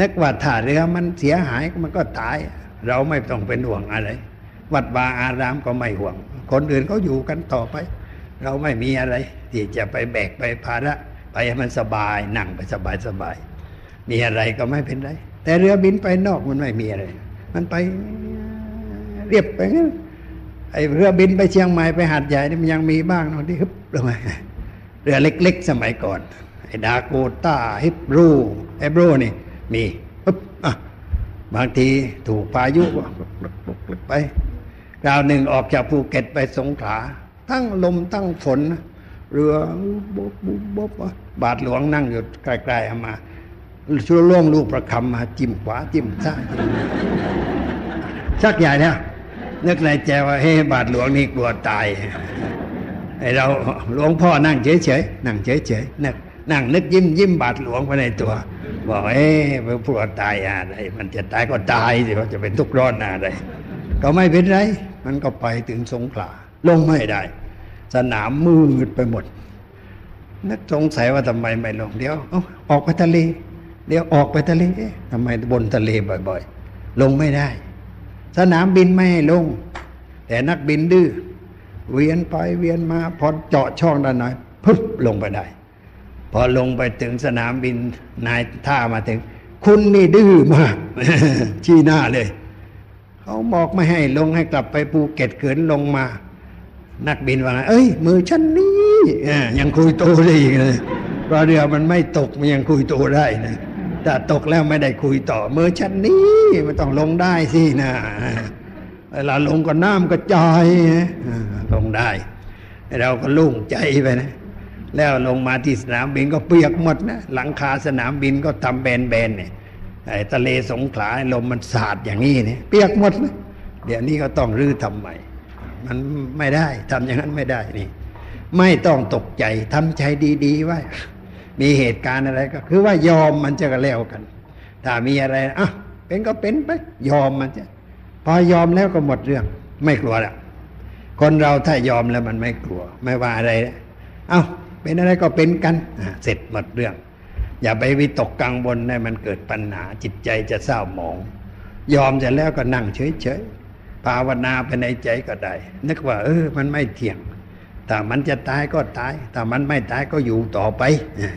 นึกว่าถ้าเรือมันเสียหายมันก็ตาย เราไม่ต้องเป็นห่วงอะไร วัดวาอารามก็ไม่ห่วง คนอื่นเขาอยู่กันต่อไป เราไม่มีอะไร ที่จะไปแบกไปภาระไปให้มันสบายนั่งไปสบายสบายมีอะไรก็ไม่เป็นไร แต่เรือบินไปนอกมันไม่มีอะไร มันไป เรียบไปงั้นไอ้เรือบินไปเชียงใหม่ไปหาดใหญ่นี่มันยังมีบ้างเนาะที่ฮึบลงมาเรือเล็ก ๆ สมัยก่อน ไอ้ดาโกต้าฮิบรูไอ้บรูนี่ มีปึ๊บอะบางทีถูกพายุไปคราวหนึ่งออกจากภูเก็ตไปสงขลาทั้งลมทั้งฝน เรือบบบบบบาทหลวงนั่งอยู่ใกล้ๆเอามาช่วยล่วงลูกประคำมาจิ้มขวาจิ้มซ้ายชักใหญ่แล้ว นึกในใจว่าเฮ้บาทหลวงนี่กลัวตายไอเราหลวงพ่อนั่งเฉยๆนั่งเฉยๆนั่งนั่งนึกยิ้มยิ้มบาทหลวงไปในตัว บอกเอ้พวกตายอะไรมันจะตายก็ตายสิว่าจะเป็นทุกข์ร้อนอะไรก็ไม่เป็นไร มันก็ไปถึงสงขลาลงไม่ได้ สนามมืดไปหมด นึกสงสัยว่าทำไมไม่ลงเดี๋ยวออกไปทะเล เดี๋ยวออกไปทะเลทำไมบนทะเลบ่อย ๆ ลงไม่ได้ สนามบินไม่ให้ลง แต่นักบินดื้อเวียนไปเวียนมาพอเจาะช่องด้านหน่อยปุ๊บลงไปได้ พอลงไปถึงสนามบินนายท่ามาถึง คุณนี่ดื้อมากชี้หน้าเลย เขาบอกไม่ให้ลงให้กลับไปภูเก็ตเกินลงมา นักบินว่าเอ้ย มือฉันนี้ยังคุยโตได้อีกเลยเพราะเรือมันไม่ตกมันยังคุยโตได้นะ ถ้าตกแล้วไม่ได้คุยต่อเมื่อชั้นนี้มันต้องลงได้สินะเวลาลงก็น้ำกระจายลงได้ เราก็ลุ่งใจไปนะ แล้วลงมาที่สนามบินก็เปียกหมดนะหลังคาสนามบินก็ทำแบนๆเนี่ยไอ้ทะเลสงขลาลมมันสาดอย่างนี้เนี่ยเปียกหมดนะเดี๋ยวนี้ก็ต้องรื้อทำใหม่มันไม่ได้ทำอย่างนั้นไม่ได้นี่ ไม่ต้องตกใจทำใจดีๆไว้ มีเหตุการณ์อะไรก็คือว่ายอมมันจะก็แล้วกัน ถ้ามีอะไรอะเป็นก็เป็นไปยอมมันจะพอยอมแล้วก็หมดเรื่อง ไม่กลัวแล้วคนเราถ้ายอมแล้วมันไม่กลัว ไม่ว่าอะไร เอา้าเป็นอะไรก็เป็นกันเสร็จหมดเรื่อง อย่าไปวิตกกังวลให้มันเกิดปัญหาจิตใจจะเศร้าหมอง ยอมจะแล้วก็นั่งเฉยๆภาวนาไปในใจก็ได้นึกว่า เออ มันไม่เที่ยง ถ้ามันจะตายก็ตาย ถ้ามันไม่ตายก็อยู่ต่อไป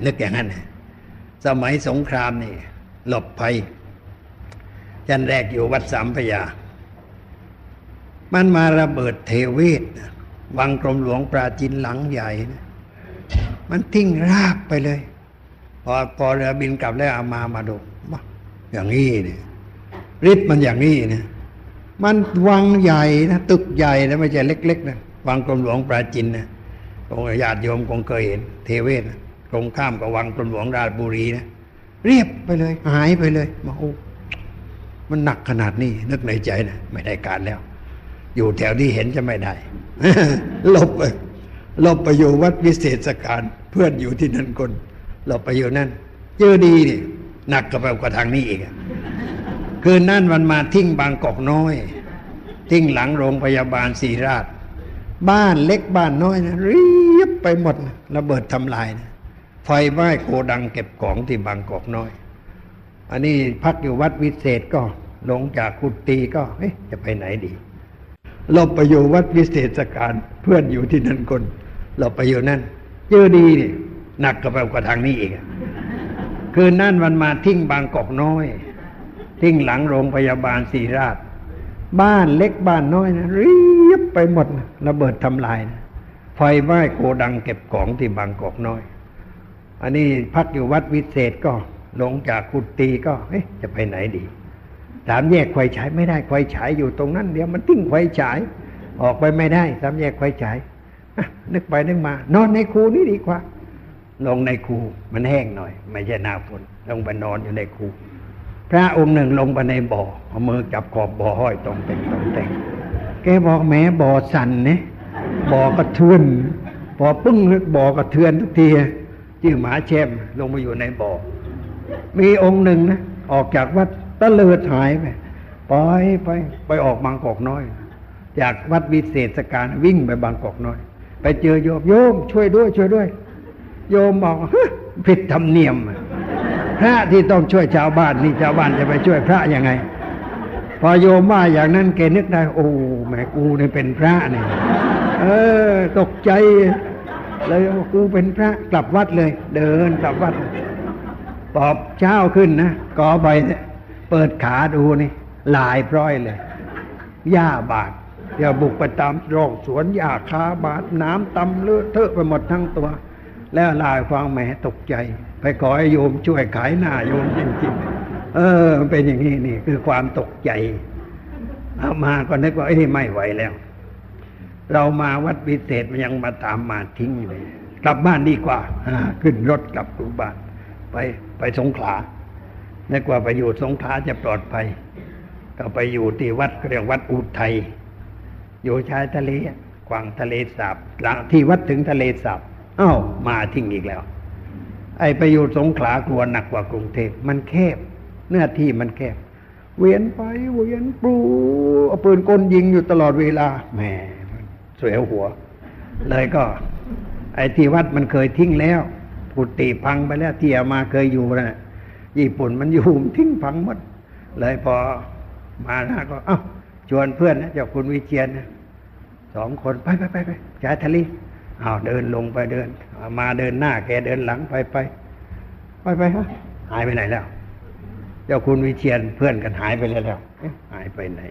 นึกอย่างนั้น สมัยสงครามนี่ หลบภัยยันแรกอยู่วัดสามพยา มันมาระเบิดเทเวศวังกรมหลวงปราจินหลังใหญ่นะมันทิ้งราบไปเลย พอพอเรือบินกลับแล้วเอามามาดู อย่างนี้เนี่ยริบมันอย่างนี้เนี่ยมันวังใหญ่นะตึกใหญ่นะไม่ใช่เล็ก ๆ นะ วังกรมหลวงปราจินนะคงญาติโยมคงเคยเห็น เทเวศนะตรงข้ามกับวังกรมหลวงราชบุรีนะเรียบไปเลย หายไปเลยมาโอ้มันหนักขนาดนี้ นึกในใจนะไม่ได้การแล้ว อยู่แถวที่เห็นจะไม่ได้ลบไปลบไปอยู่วัดวิเศษสการเพื่อนอยู่ที่นั่นคนลบไปอยู่นั่นเจอดีนี่หนักกับไปกว่าทางนี้อีกคืนนั่นมันมาทิ้งบางกอกน้อย ทิ้งหลังโรงพยาบาลศรีราช บ้านเล็กบ้านน้อยนะรีบไปหมดนะระเบิดทำลายนะไฟไหม้โกดังเก็บของที่บางกอกน้อย อันนี้พักอยู่วัดวิเศษก็ลงจากกุฏิก็เอ๊ะจะไปไหนดีเราไปอยู่วัดวิเศษการเพื่อนอยู่ที่นั่นคน เราไปอยู่นั่นเจอดีนี่หนักกับไปกว่าทางนี้อีกคืนนั่นมันมาทิ้งบางกอกน้อย ทิ้งหลังโรงพยาบาลศรีราช บ้านเล็กบ้านน้อยนะรีบไปหมดนะระเบิดทำลายนะไฟไหม้โกดังเก็บของที่บางกอกน้อย อันนี้พักอยู่วัดวิเศษก็ลงจากกุฏิก็เอ๊ะจะไปไหนดี สามแยกไฟฉายไม่ได้ไฟฉายอยู่ตรงนั้น เดี๋ยวมันทิ้งไฟฉาย ออกไปไม่ได้ สามแยกไฟฉายนึกไปนึกมา นอนในคูนี่ดีกว่า ลงในคูมันแห้งหน่อย ไม่ใช่หน้าฝนลงไปนอนอยู่ในคู พระองค์หนึ่งลงไปในบ่อเอามือจับขอบบ่อห้อยตรงเป็นตรงแต่งแกบอกแม้บ่อสั่นเนี่ยบ่อกระเทือนพอปึ้งบ่อกระเทือนทุกทีจื่อหมาแชมลงมาอยู่ในบ่อ มีองค์หนึ่งนะออกจากวัดตะเลิดหายไปปล่อยไปไปออกบางกอกน้อย จากวัดวิเศษการวิ่งไปบางกอกน้อย ไปเจอโยมโยมช่วยด้วย ช่วยด้วย โยมบอกผิดธรรมเนียม พระที่ต้องช่วยชาวบ้านนี่ชาวบ้านจะไปช่วยพระยังไง พอโยมว่าอย่างนั้นเกนึกได้ โอ้แม่กูเนี่ยเป็นพระเนี่ยเออ ตกใจ เลยกูเป็นพระกลับวัดเลย เดินกลับวัดปอบเช้าขึ้นนะกอใบเนี่ยเปิดขาดูนี่ลายพร้อยเลยหญ้าบาดอย่าบุกไปตามร่องสวนหญ้าคาบาดน้ำตำเลือดเทอะไปหมดทั้งตัว แล้วลายฟังแหมตกใจ ไปขอให้โยมช่วยขายหน้าโยมจริงๆ เออเป็นอย่างนี้นี่คือความตกใจเอามาก็นึกว่าเอ้ไม่ไหวแล้ว เรามาวัดวิเศษมันยังมาตามมาทิ้งเลยกลับบ้านดีกว่าขึ้นรถกลับกรุงบ้านไปไปสงขลานึกว่าไปอยู่สงขลาจะปลอดภัยก็ไปอยู่ที่วัดเรียกวัดอุทัยอยู่ชายทะเลกวางทะเลสาบหลังที่วัดถึงทะเลสาบอ้าวมาทิ้งอีกแล้ว ไอ้ไปอยู่สงขลากลัวหนักกว่ากรุงเทพมันแคบ เนื้อที่มันแคบ เวียนไปเวียนปลูเอาปืนกลยิงอยู่ตลอดเวลาแหมสวยหัว เลยก็ ไอ้ที่วัดมันเคยทิ้งแล้วกุฏิพังไปแล้วที่อามาเคยอยู่นะญี่ปุ่นมันอยู่ทิ้งพังหมด เลยพอมาหน้าก็ เอ้าชวนเพื่อนนะเจ้าคุณวิเชียนนะสองคนไปไปไปไปจ่ายทะเลอ้าวเดินลงไปเดิน มาเดินหน้าแกเดินหลังไปไปไปไปฮะหายไปไหนแล้ว เจ้าคุณวิเชียนเพื่อนกันหายไปแล้วแล้วหายไปไหน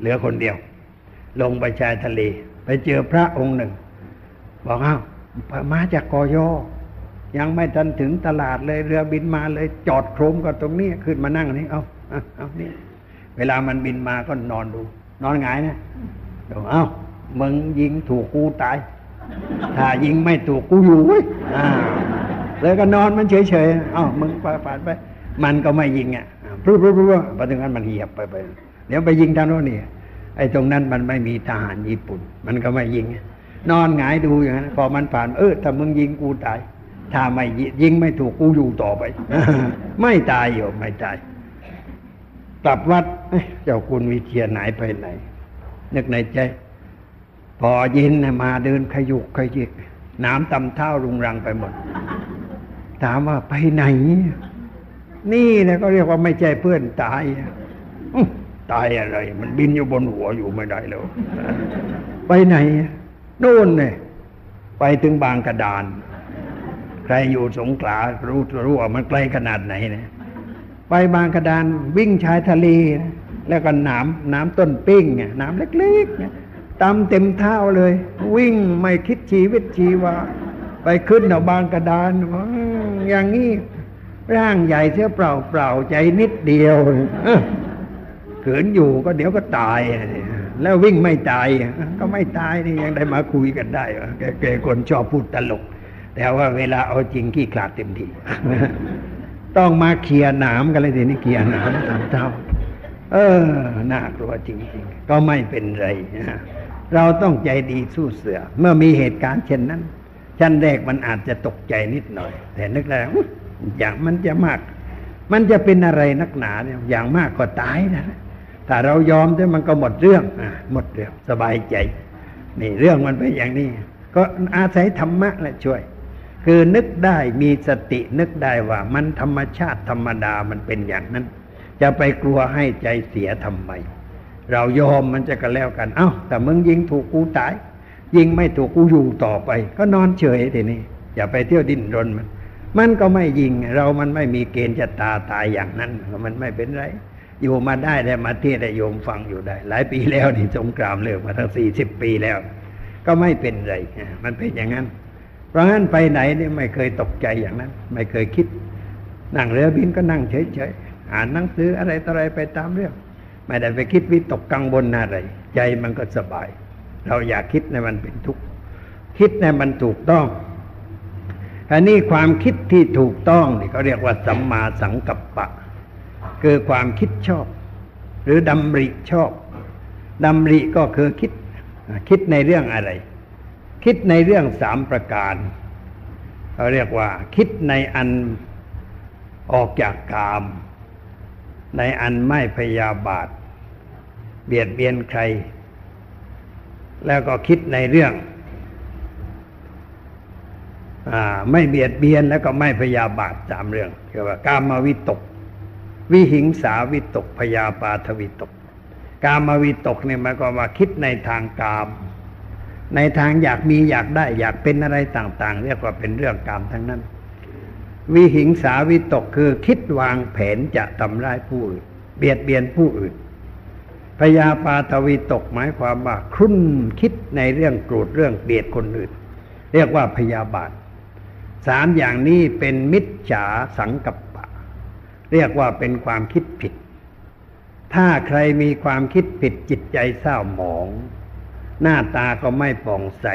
เหลือคนเดียว ลงไปชายทะเล ไปเจอพระองค์หนึ่ง บอกอ้าวมาจากกอยอยังไม่ทันถึงตลาดเลยเรือบินมาเลย จอดโครมก็ตรงนี้ขึ้นมานั่งนี่เอาเอาเอานี่เวลามันบินมาก็นอนดู นอนหงายนะดูเอ้ามึงยิงถูกกูตาย ถ้ายิงไม่ถูกกูอยู่เว้ยเลยก็นอนมันเฉยเฉยเอ้ามึงไปผ่านไป มันก็ไม่ยิงอะปุ๊บปุ๊บปุ๊บพอถึงนั้นมันเหยียบไปไป เดี๋ยวไปยิงทางโน้นนี่ไอ้ตรงนั้นมันไม่มีทหารญี่ปุ่น มันก็ไม่ยิง นอนหงายดูอย่างนั้นพอมันผ่าน เออถ้ามึงยิงกูตาย ถ้าไม่ยิงไม่ถูกกูอยู่ต่อไป ไม่ตายอยู่ไม่ตายกลับวัดเจ้าคุณวิเชียนไหนไปไหน นึกในใจ พอยินมาเดินขยุกขยิกน้ำตำเท้ารุงรังไปหมด ถามว่าไปไหน นี่นะก็เรียกว่าไม่ใช่เพื่อนตายตายอะไร มันบินอยู่บนหัวอยู่ไม่ได้แล้วไปไหนโน่นเนี่ยไปถึงบางกระดาน ใครอยู่สงขลารู้รู้ว่ามันไกลขนาดไหนเนี่ยไปบางกระดานวิ่งชายทะเลแล้วก็น้ำน้ำต้นปิ้งเนี่ยน้ำเล็กๆ ตำเต็มเท้าเลย วิ่งไม่คิดชีวิตชีวาไปขึ้นเอาบางกระดานอย่างนี้ร่างใหญ่เสียเปล่าเปล่าใจนิดเดียวเขินอยู่ก็เดี๋ยวก็ตาย แล้ววิ่งไม่ตาย ก็ไม่ตายนี่ยังได้มาคุยกันได้แกคนชอบพูดตลก แต่ว่าเวลาเอาจริงขี้ขลาดเต็มทีต้องมาเคลียร์หนามกันเลยทีนี้เคลียร์หนามตามเท้าเออ น่ากลัวจริง ๆ ก็ไม่เป็นไร เราต้องใจดีสู้เสือ เมื่อมีเหตุการณ์เช่นนั้น ชั้นแรกมันอาจจะตกใจนิดหน่อย แต่นึกแล้วอย่างมันจะมาก มันจะเป็นอะไรนักหนาเนี่ยอย่างมากก็ตายนะถ้าเรายอมด้วยมันก็หมดเรื่องอหมดเรื่องสบายใจนี่เรื่องมันเป็นอย่างนี้ ก็อาศัยธรรมะแหละช่วย คือนึกได้มีสตินึกได้ว่ามันธรรมชาติธรรมดามันเป็นอย่างนั้น จะไปกลัวให้ใจเสียทำไม เรายอมมันจะกันแล้วกัน เอา้าแต่มึงยิงถูกกูตาย ยิงไม่ถูกกูอยู่ต่อไป ก็นอนเฉยทีนี้อย่าไปเที่ยวดิ้นรนมัน มันก็ไม่ยิง เรามันไม่มีเกณฑ์จะตาตายอย่างนั้นมันไม่เป็นไร อยู่มาได้ได้มาเทศได้โยมฟังอยู่ได้ หลายปีแล้วนี่สงครามเลิกมาทั้งสี่สิบปีแล้ว ก็ไม่เป็นไรมันเป็นอย่างนั้น เพราะงั้นไปไหนเนี่ยไม่เคยตกใจอย่างนั้น ไม่เคยคิด นั่งเรือบินก็นั่งเฉยๆอ่านหนังสืออะไรต่ออะไรไปตามเรื่อง ไม่ได้ไปคิดวิตกกังวลอะไร ใจมันก็สบาย เราอยากคิดในมันเป็นทุกข์คิดในมันถูกต้องอันนี้ความคิดที่ถูกต้องนี่เขาเรียกว่าสัมมาสังกัปปะ คือความคิดชอบ หรือดำริชอบดำริก็คือคิด คิดในเรื่องอะไร คิดในเรื่องสามประการเขาเรียกว่า คิดในอันออกจากกาม ในอันไม่พยาบาท เบียดเบียนใคร แล้วก็คิดในเรื่องอไม่เบียดเบียนแล้วก็ไม่พยาบาทสามเรื่องเรียกว่ากามาวิตก วิหิงสาวิตกพยาปาทวิตก กามาวิตกเนี่ยมันก็มาคิดในทางกาม ในทางอยากมีอยากได้ อยากเป็นอะไรต่าง ๆ เรียกว่าเป็นเรื่องกามทั้งนั้น วิหิงสาวิตกคือคิดวางแผนจะทำร้ายผู้อื่นเบียดเบียนผู้อื่น พยาปาทวิตกหมายความว่าครุ่นคิดในเรื่องโกรธเรื่องเบียดคนอื่น เรียกว่าพยาบาทสามอย่างนี้เป็นมิจฉาสังกัปเรียกว่าเป็นความคิดผิด ถ้าใครมีความคิดผิดจิตใจเศร้าหมอง หน้าตาก็ไม่ป่องใส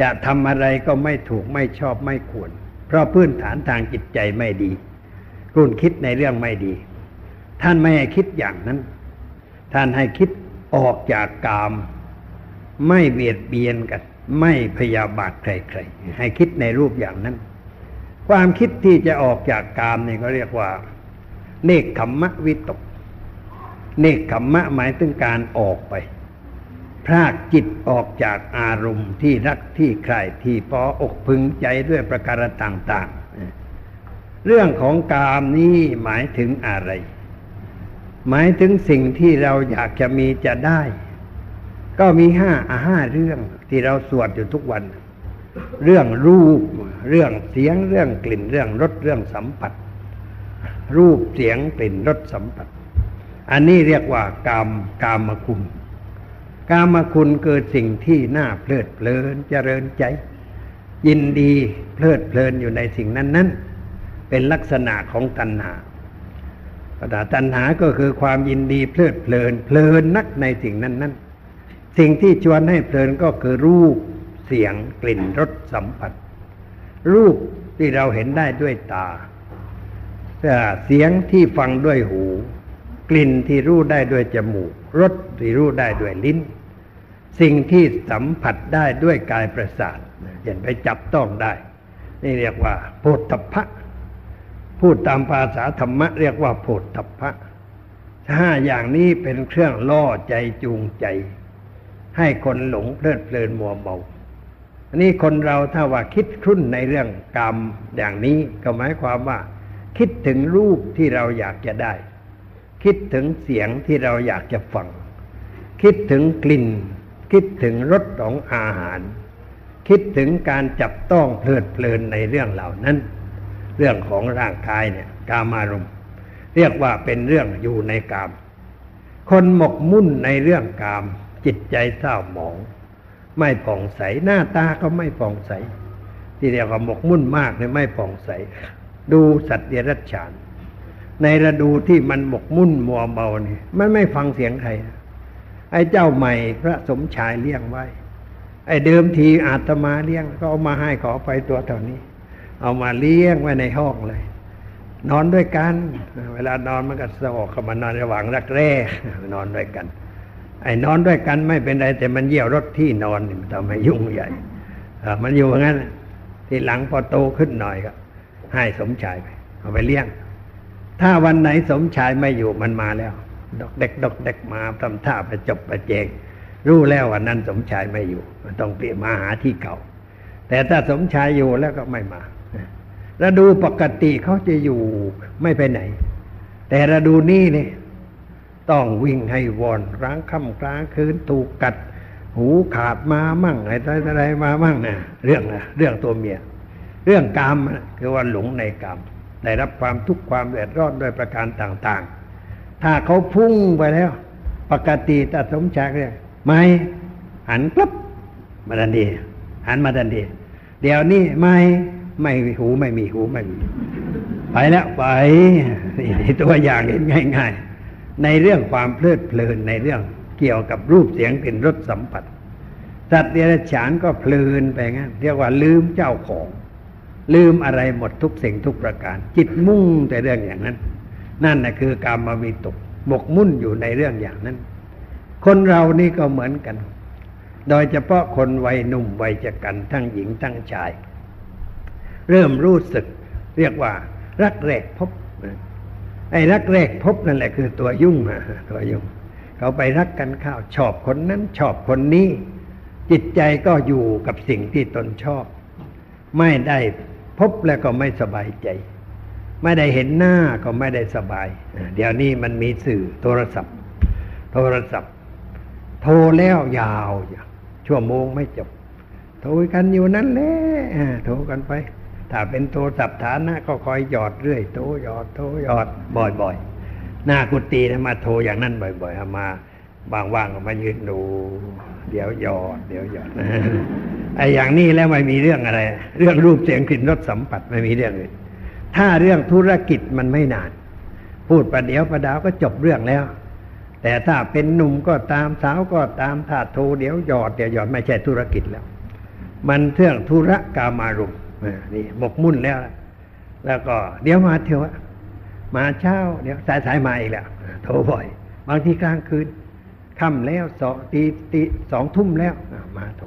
จะทำอะไรก็ไม่ถูกไม่ชอบไม่ควร เพราะพื้นฐานทางจิตใจไม่ดีคุณคิดในเรื่องไม่ดี ท่านไม่ให้คิดอย่างนั้น ท่านให้คิดออกจากกาม ไม่เบียดเบียนกัน ไม่พยาบาทใครๆ ให้คิดในรูปอย่างนั้น ความคิดที่จะออกจากกามนี่เขาเรียกว่า เนคขมมะวิตก เนคขมมะหมายถึงการออกไป พรากจิตออกจากอารมณ์ที่รักที่ใคร่ที่พออกพึงใจด้วยประการต่าง ๆ เรื่องของกามนี้หมายถึงอะไร หมายถึงสิ่งที่เราอยากจะมีจะได้ ก็มีห้าอาห้าเรื่องที่เราสวดอยู่ทุกวัน เรื่องรูป เรื่องเสียงเรื่องกลิ่น เรื่องรสเรื่องสัมผัส รูปเสียงกลิ่นรสสัมผัส อันนี้เรียกว่ากามกามคุณ กามคุณเกิดสิ่งที่น่าเพลิดเพลินเจริญใจ ยินดีเพลิดเพลินอยู่ในสิ่งนั้นนั้นเป็นลักษณะของตัณหา แต่ตัณหาก็คือความยินดีเพลิดเพลิน เพลินนักในสิ่งนั้นนั้นสิ่งที่ชวนให้เพลินก็คือรูปเสียงกลิ่นรสสัมผัส รูปที่เราเห็นได้ด้วยตาเสียงที่ฟังด้วยหู กลิ่นที่รู้ได้ด้วยจมูกรสที่รู้ได้ด้วยลิ้น สิ่งที่สัมผัสได้ด้วยกายประสาทเห็นไปจับต้องได้ นี่เรียกว่าโพธพะ พูดตามภาษาธรรมะเรียกว่าโพธพะห้าอย่างนี้เป็นเครื่องล่อใจจูงใจ ให้คนหลงเพลิดเพลินมัวเมาอันนี้คนเราถ้าว่าคิดครุ่นในเรื่องกรรมอย่างนี้ก็หมายความว่า คิดถึงรูปที่เราอยากจะได้ คิดถึงเสียงที่เราอยากจะฟัง คิดถึงกลิ่น คิดถึงรสของอาหาร คิดถึงการจับต้องเพลิดเพลินในเรื่องเหล่านั้น เรื่องของร่างกายเนี่ยกามารมณ์ เรียกว่าเป็นเรื่องอยู่ในกาม คนหมกมุ่นในเรื่องกาม จิตใจเศร้าหมอง ไม่ผ่องใสหน้าตาก็ไม่ผ่องใส ที่เรียกว่าหมกมุ่นมากเลยไม่ผ่องใส ดูสัตว์เดรัจฉาน ในระดูที่มันหมกมุ่นมัวเมานี่มันไม่ฟังเสียงใครไอ้เจ้าใหม่พระสมชายเลี้ยงไว้ ไอ้เดิมทีอาตมาเลี้ยงก็เอามาให้ขอไปตัวเท่านี้ เอามาเลี้ยงไว้ในห้องเลย นอนด้วยกัน เวลานอนมันก็สอกเข้ามานอนระหว่างรักแร่นอนด้วยกัน ไอ้นอนด้วยกันไม่เป็นไรแต่มันเยี่ยวรถที่นอนมันทำให้ยุ่งใหญ่มันอยู่อย่างนั้นทีหลังพอโตขึ้นหน่อยก็ให้สมชายไปเอาไปเลี้ยง ถ้าวันไหนสมชายไม่อยู่มันมาแล้ว ดอกเด็กดอกเด็กมาทำท่าประจบประเจงรู้แล้ววันนั้นสมชายไม่อยู่ มันต้องเปลี่ยนมาหาที่เก่า แต่ถ้าสมชายอยู่แล้วก็ไม่มา ระดูปกติเขาจะอยู่ไม่ไปไหน แต่ระดูนี้เนี่ยต้องวิ่งให้วอนร้างค่ำกลางคืนถูกกัด หูขาดมามั่งอะไรอะไรมามั่งนะเรื่องนะเรื่องตัวเมีย เรื่องกรรมคือว่าหลงในกรรมได้รับความทุกข์ความเดือดร้อนด้วยประการต่างๆ ถ้าเขาพุ่งไปแล้ว ปกติต่สมชายเรียไม่หันปั๊บมาดันดีหันมาดันดี เดี๋ยวนี้ไม่ ไม่มีหูไม่มีหูไม่มีไปแล้วไปนี่ตัวอย่างเห็นง่าย ๆ ในเรื่องความเพลิดเพลินในเรื่องเกี่ยวกับรูปเสียงเป็นรสสัมผัสสัตว์เดรัจฉานก็เพลินไปงั้นเรียกว่าลืมเจ้าของ ลืมอะไรหมดทุกสิ่งทุกประการ จิตมุ่งแต่เรื่องอย่างนั้น นั่นนะคือการมามีตกหมกมุ่นอยู่ในเรื่องอย่างนั้น คนเรานี่ก็เหมือนกัน โดยเฉพาะคนวัยหนุ่มวัยจะกันทั้งหญิงทั้งชาย เริ่มรู้สึก เรียกว่า รักแรกพบไอ้รักแรกพบนั่นแหละคือตัวยุ่งตัวยุ่ง เขาไปรักกันข้าวชอบคนนั้น ชอบคนนี้ จิตใจก็อยู่กับสิ่งที่ตนชอบ ไม่ได้พบแล้วก็ไม่สบายใจ ไม่ได้เห็นหน้าก็ไม่ได้สบาย เดี๋ยวนี้มันมีสื่อโทรศัพท์ โทรศัพท์ โทรแล้วยาวชั่วโมงไม่จบ โทรกันอยู่นั้นแหละโทรกันไป ถ้าเป็นโทรศัพท์ฐานะก็คอยหยอดเรื่อยโทหยอดโทหยอดบ่อยๆ หน้ากุฏินะมาโทรอย่างนั้นบ่อยๆมาว่างๆก็มายืนดู เดี๋ยวหยอด เดี๋ยวหยอดไอ้อย่างนี้แล้วไม่มีเรื่องอะไร เรื่องรูปเสียงกลิ่นรสสัมผัสไม่มีเรื่องอื่นถ้าเรื่องธุรกิจมันไม่นาน พูดประเดี๋ยวประดาวก็จบเรื่องแล้ว แต่ถ้าเป็นหนุ่มก็ตามสาวก็ตามถ้าโทรเดี๋ยวหยอดเดี๋ยวหยอดไม่ใช่ธุรกิจแล้ว มันเรื่องธุระกามารุม นี่หมกมุ่นแล้ว แล้วก็เดี๋ยวมาเถอะมาเช้า เดี๋ยวสายสายมาอีกแล้วโทรบ่อย บางทีกลางคืนค่ำแล้วสองตีตีสองทุ่มแล้วมาโทร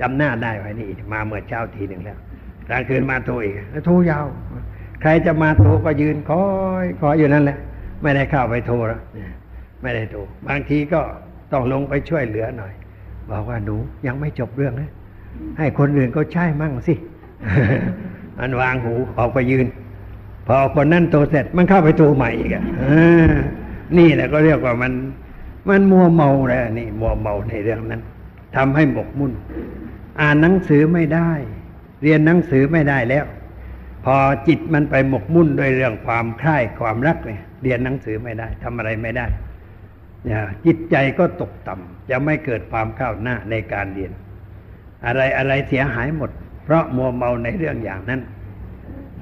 จำหน้าได้ไว้นี่ มาเมื่อเช้าทีหนึ่งแล้วกลางคืนมาโทรอีกโทรยาว ใครจะมาโทรก็ยืนคอยคอยอยู่นั่นแหละ ไม่ได้เข้าไปโทรแล้วไม่ได้โทรบางทีก็ต้องลงไปช่วยเหลือหน่อย บอกว่าหนูยังไม่จบเรื่องนะให้คนอื่นก็ใช่มั่งสิ มันวางหูออกไปยืน พอคนนั้นโตเสร็จมันเข้าไปโตใหม่อีกอะนี่แหละก็เรียกว่ามัน มันมัวเมาแล้วนี่มัวเมาในเรื่องนั้นทำให้หมกมุ่น อ่านหนังสือไม่ได้ เรียนหนังสือไม่ได้แล้ว พอจิตมันไปหมกมุ่นด้วยเรื่องความคล้ายความรักเนี่ยเรียนหนังสือไม่ได้ทำอะไรไม่ได้จิตใจก็ตกต่ำจะไม่เกิดความก้าวหน้าในการเรียน อะไรอะไรเสียหายหมด เพราะมัวเมาในเรื่องอย่างนั้น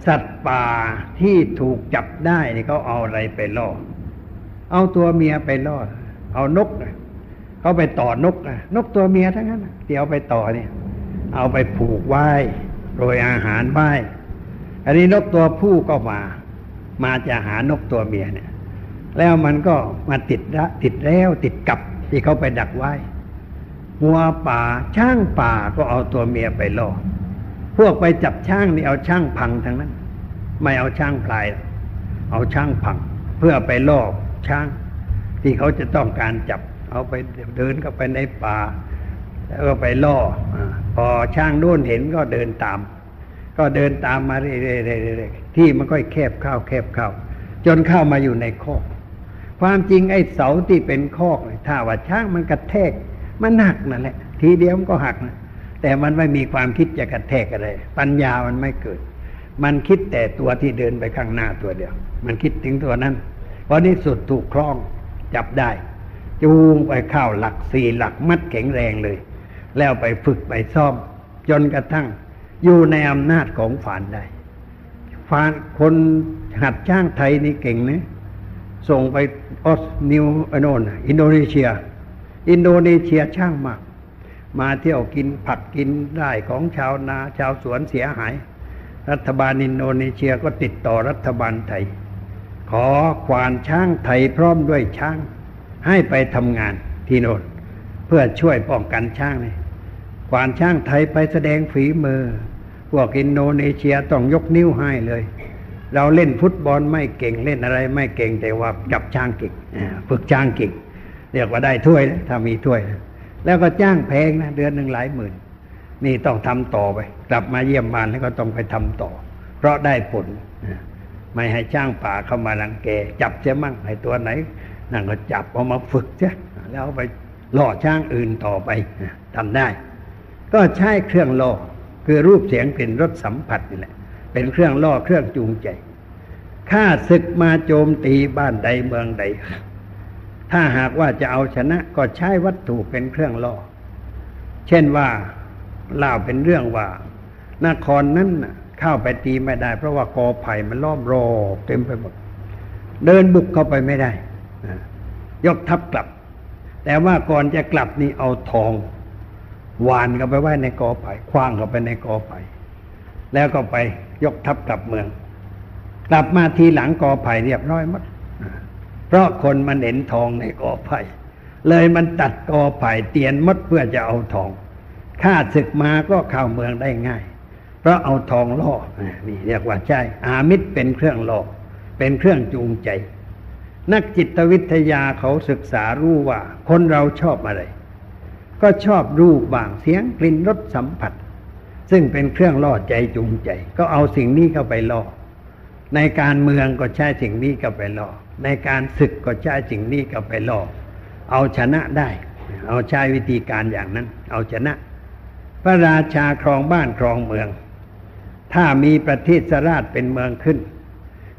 สัตว์ป่าที่ถูกจับได้นี่เขาเอาอะไรไปล่อ เอาตัวเมียไปล่อ เอานกเขาไปต่อนกนกตัวเมียทั้งนั้นเดี๋ยวไปต่อเนี่ย เอาไปผูกไว้โรยอาหารไว้อันนี้นกตัวผู้ก็มา มาจะหานกตัวเมียเนี่ย แล้วมันก็มาติดละติดแล้วติดกับที่เขาไปดักไว้หัวป่าช่างป่าก็เอาตัวเมียไปล่อ พวกไปจับช่างนี่เอาช่างพังทั้งนั้น ไม่เอาช่างพลาย เอาช่างพัง เพื่อไปล่อช้าง ที่เขาจะต้องการจับ เอาไปเดินเข้าไปในป่า แล้วก็ไปล่อพอช่างโน่นเห็นก็เดินตาม ก็เดินตามมาเรื่อยๆที่มันก็แคบเข้าแคบเข้าจนเข้ามาอยู่ในคอก ความจริงไอ้เสาที่เป็นคอกถ้าว่าช้างมันกระแทก มันหักนั่นแหละ ทีเดียวมันก็หักนะ แต่มันไม่มีความคิดจะกระแทกอะไร ปัญญามันไม่เกิด มันคิดแต่ตัวที่เดินไปข้างหน้าตัวเดียว มันคิดถึงตัวนั้นพอที่สุดถูกคล้องจับได้ จูงไปเข้าหลักสี่หลักมัดแข็งแรงเลย แล้วไปฝึกไปซ่อม จนกระทั่ง อยู่ในอำนาจของฝานได้ฝานคนหัดจ้างไทยนี่เก่งนะส่งไปออสนิวโนนอินโดนีเซีย อินโดนีเซียช่างมาก มาเที่ยวกินผักกินได้ของชาวนาชาวสวนเสียหาย รัฐบาลอินโดนีเซียก็ติดต่อรัฐบาลไทย ขอควาญช้างไทยพร้อมด้วยช้าง ให้ไปทำงานที่โน่นเพื่อช่วยป้องกันช้างนี่ควาญช้างไทยไปแสดงฝีมือ พวกอินโดนีเซียต้องยกนิ้วให้เลย เราเล่นฟุตบอลไม่เก่งเล่นอะไรไม่เก่งแต่ว่าจับช้างเก่งฝึกช้างเก่งเรียกว่าได้ถ้วยถ้ามีถ้วย แล้วก็จ้างแพงนะเดือนหนึ่งหลายหมื่น นี่ต้องทำต่อไป กลับมาเยี่ยมบ้านแล้วก็ต้องไปทำต่อ เพราะได้ผลไม่ให้จ้างป่าเข้ามาลังแก จับเจ้มั่งให้ตัวไหนนั่งก็จับเอามาฝึกเจ้แล้วไปล่อช้างอื่นต่อไปทำได้ ก็ใช้เครื่องล่อคือรูปเสียงกลิ่นรสสัมผัสนี่แหละ เป็นเครื่องล่อเครื่องจูงใจข้าศึกมาโจมตีบ้านใดเมืองใด ถ้าหากว่าจะเอาชนะก็ใช้วัตถุเป็นเครื่องล่อ เช่นว่าเล่าเป็นเรื่องว่า นครนั้นเข้าไปตีไม่ได้ เพราะว่ากอไผ่มันล้อมรอบเต็มไปหมด เดินบุกเข้าไปไม่ได้ ยกทัพกลับ แต่ว่าก่อนจะกลับนี่เอาทองหวานเข้าไปไว้ในกอไผ่คว้างเข้าไปในกอไผ่แล้วก็ไปยกทัพกลับเมือง กลับมาทีหลังกอไผ่เรียบร้อยหมด เพราะคนมันเห็นทองในกอไผ่เลยมันตัดกอไผ่เตียนมดเพื่อจะเอาทองข้าศึกมาก็เข้าเมืองได้ง่าย เพราะเอาทองล่อนี่เรียกว่าใช่ อามิตรเป็นเครื่องล่อเป็นเครื่องจูงใจ นักจิตวิทยาเขาศึกษารู้ว่า คนเราชอบอะไร ก็ชอบรูปบางเสียงกลิ่นรสสัมผัส ซึ่งเป็นเครื่องล่อใจจูงใจ ก็เอาสิ่งนี้เข้าไปล่อในการเมืองก็ใช้สิ่งนี้เข้าไปล่อ ในการศึกก็ใช้สิ่งนี้เข้าไปหล่อเอาชนะได้ เอาใช้วิธีการอย่างนั้น เอาชนะ พระราชาครองบ้านครองเมือง ถ้ามีประเทศราชเป็นเมืองขึ้น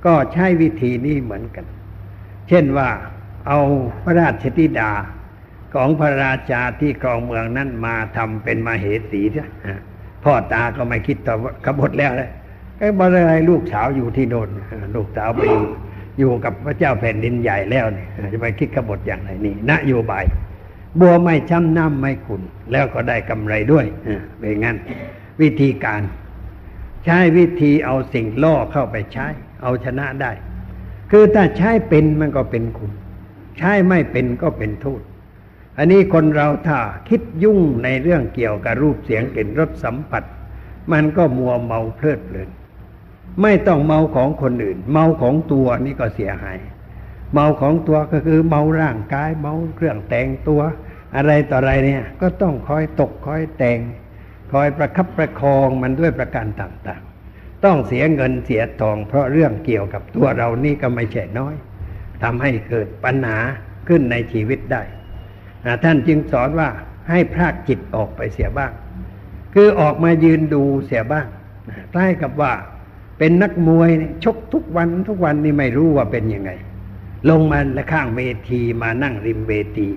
ก็ใช้วิธีนี้เหมือนกัน เช่นว่าเอาพระราชธิดาของพระราชาที่ครองเมืองนั้นมาทำเป็นมาเหสีใช่พ่อตาก็ไม่คิดต่อกบฏแล้วเลยก็บอกอะไรลูกสาวอยู่ที่โน่นลูกสาวไปอยู่ อยู่กับพระเจ้าแผ่นดินใหญ่แล้วเนี่ยจะไปคิดกบฏอย่างไรนี่นโยบายบัวไม่ช้ำน้ำไม่ขุนแล้วก็ได้กำไรด้วยเป็นงั้น วิธีการ ใช้วิธีเอาสิ่งล่อเข้าไปใช้ เอาชนะได้ คือถ้าใช้เป็นมันก็เป็นคุณ ใช้ไม่เป็นก็เป็นโทษอันนี้คนเราถ้าคิดยุ่งในเรื่องเกี่ยวกับรูปเสียงกลิ่นรสสัมผัส มันก็มัวเมาเพลิดเพลิน ไม่ต้องเมาของคนอื่น เมาของตัวนี่ก็เสียหาย เมาของตัวก็คือเมาร่างกาย เมาเครื่องแต่งตัว อะไรต่ออะไรเนี่ย ก็ต้องคอยตกคอยแต่ง คอยประคับประคองมันด้วยประการต่างๆ ต้องเสียเงินเสียทอง เพราะเรื่องเกี่ยวกับตัวเรานี่ก็ไม่ใช่น้อยทำให้เกิดปัญหาขึ้นในชีวิตได้ท่านจึงสอนว่าให้พรากจิตออกไปเสียบ้าง คือออกมายืนดูเสียบ้างใกล้กับว่า เป็นนักมวยชกทุกวันทุกวันนี่ไม่รู้ว่าเป็นยังไง ลงมาและข้างเวทีมานั่งริมเวที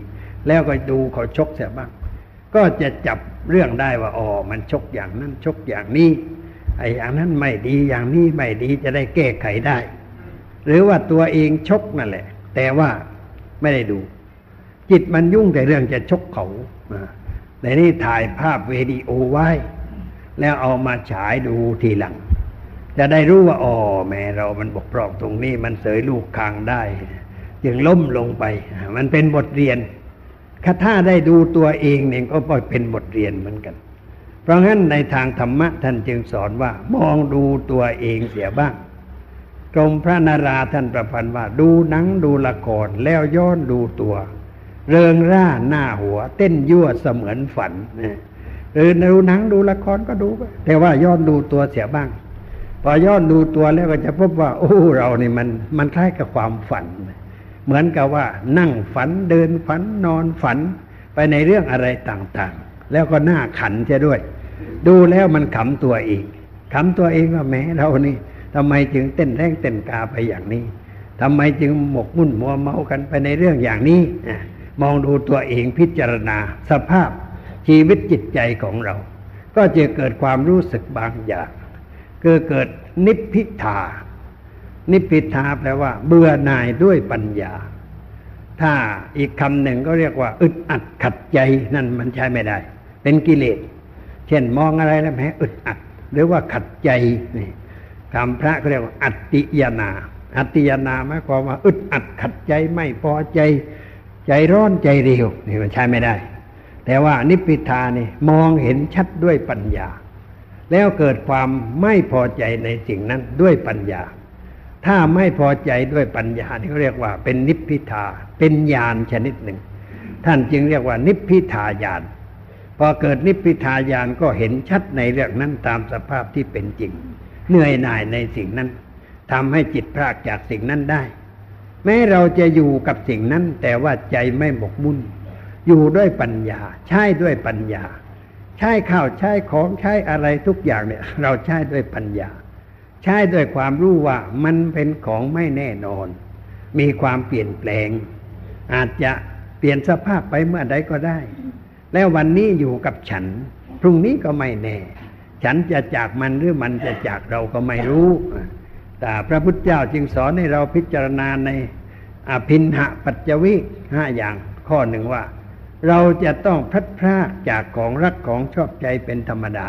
แล้วก็ดูเขาชกเสียบ้าง ก็จะจับเรื่องได้ว่าอ๋อมันชกอย่างนั้นชกอย่างนี้ไอ้อย่างนั้นไม่ดีอย่างนี้ไม่ดีจะได้แก้ไขได้ หรือว่าตัวเองชกนั่นแหละ แต่ว่าไม่ได้ดู จิตมันยุ่งแต่เรื่องจะชกเขาแต่นี่ถ่ายภาพวิดีโอไว้ แล้วเอามาฉายดูทีหลัง จะได้รู้ว่าอ๋อแม่เรามันบกพร่องตรงนี้มันเสยลูกคางได้จึงล้มลงไป มันเป็นบทเรียนถ้าได้ดูตัวเองเนี่ยก็เป็นบทเรียนเหมือนกัน เพราะงั้นในทางธรรมะท่านจึงสอนว่า มองดูตัวเองเสียบ้างกรมพระนาราท่านประพันธ์ว่า ดูหนังดูละครแล้วย้อนดูตัว เริงร่าหน้าหัว เต้นยั่วเสมือนฝันเออดูหนังดูละครก็ดูไปแต่ว่าย้อนดูตัวเสียบ้าง อย้อนดูตัวแล้วก็จะพบว่า โอ้เรานี่มันมันคล้ายกับความฝัน เหมือนกับว่า นั่งฝันเดินฝันนอนฝันไปในเรื่องอะไรต่างๆ แล้วก็หน่าขันเช่ด้วย ดูแล้วมันขำตัวเองขำตัวเองว่าแม้เรานี่ทำไมจึงเต้นแรงเต้นกาไปอย่างนี้ทำไมจึงหมกมุ่นมัวเมากันไปในเรื่องอย่างนี้มองดูตัวเองพิจารณาสภาพชีวิตจิตใจของเรา ก็จะเกิดความรู้สึกบางอย่าง เกิดเกิดนิพพิทา นิพพิทาแปลว่า เบื่อหน่ายด้วยปัญญา ถ้าอีกคำหนึ่งก็เรียกว่า อึดอัดขัดใจนั่นมันใช้ไม่ได้ เป็นกิเลส เช่นมองอะไรแล้วแม้อึดอัด หรือว่าขัดใจนี่คำพระก็เรียกว่า อัตติยนา อัติยนาหมายความว่า อึดอัดขัดใจไม่พอใจ ใจร้อนใจเร็วนี่มันใช้ไม่ได้ แต่ว่านิพพิทานี่มองเห็นชัดด้วยปัญญา แล้วเกิดความไม่พอใจในสิ่งนั้นด้วยปัญญา ถ้าไม่พอใจด้วยปัญญานี่เขาเรียกว่าเป็นนิพพิทา เป็นญาณชนิดหนึ่ง ท่านจึงเรียกว่านิพพิทาญาณพอเกิดนิพพิทาญาณก็เห็นชัดในเรื่องนั้นตามสภาพที่เป็นจริง เหนื่อยหน่ายในสิ่งนั้นทำให้จิตพรากจากสิ่งนั้นได้ แม้เราจะอยู่กับสิ่งนั้น แต่ว่าใจไม่หมกมุ่น อยู่ด้วยปัญญา ใช้ด้วยปัญญา ใช้ข้าวใช้ของใช้อะไรทุกอย่างเนี่ย เราใช้ด้วยปัญญา ใช้ด้วยความรู้ว่ามันเป็นของไม่แน่นอน มีความเปลี่ยนแปลง อาจจะเปลี่ยนสภาพไปเมื่อใดก็ได้ แล้ววันนี้อยู่กับฉัน พรุ่งนี้ก็ไม่แน่ ฉันจะจากมันหรือมันจะจากเราก็ไม่รู้แต่พระพุทธเจ้าจึงสอนให้เราพิจารณาในอภินหะปัจจวิห้าอย่างข้อหนึ่งว่า เราจะต้องพลัดพรากจากของรักของชอบใจเป็นธรรมดา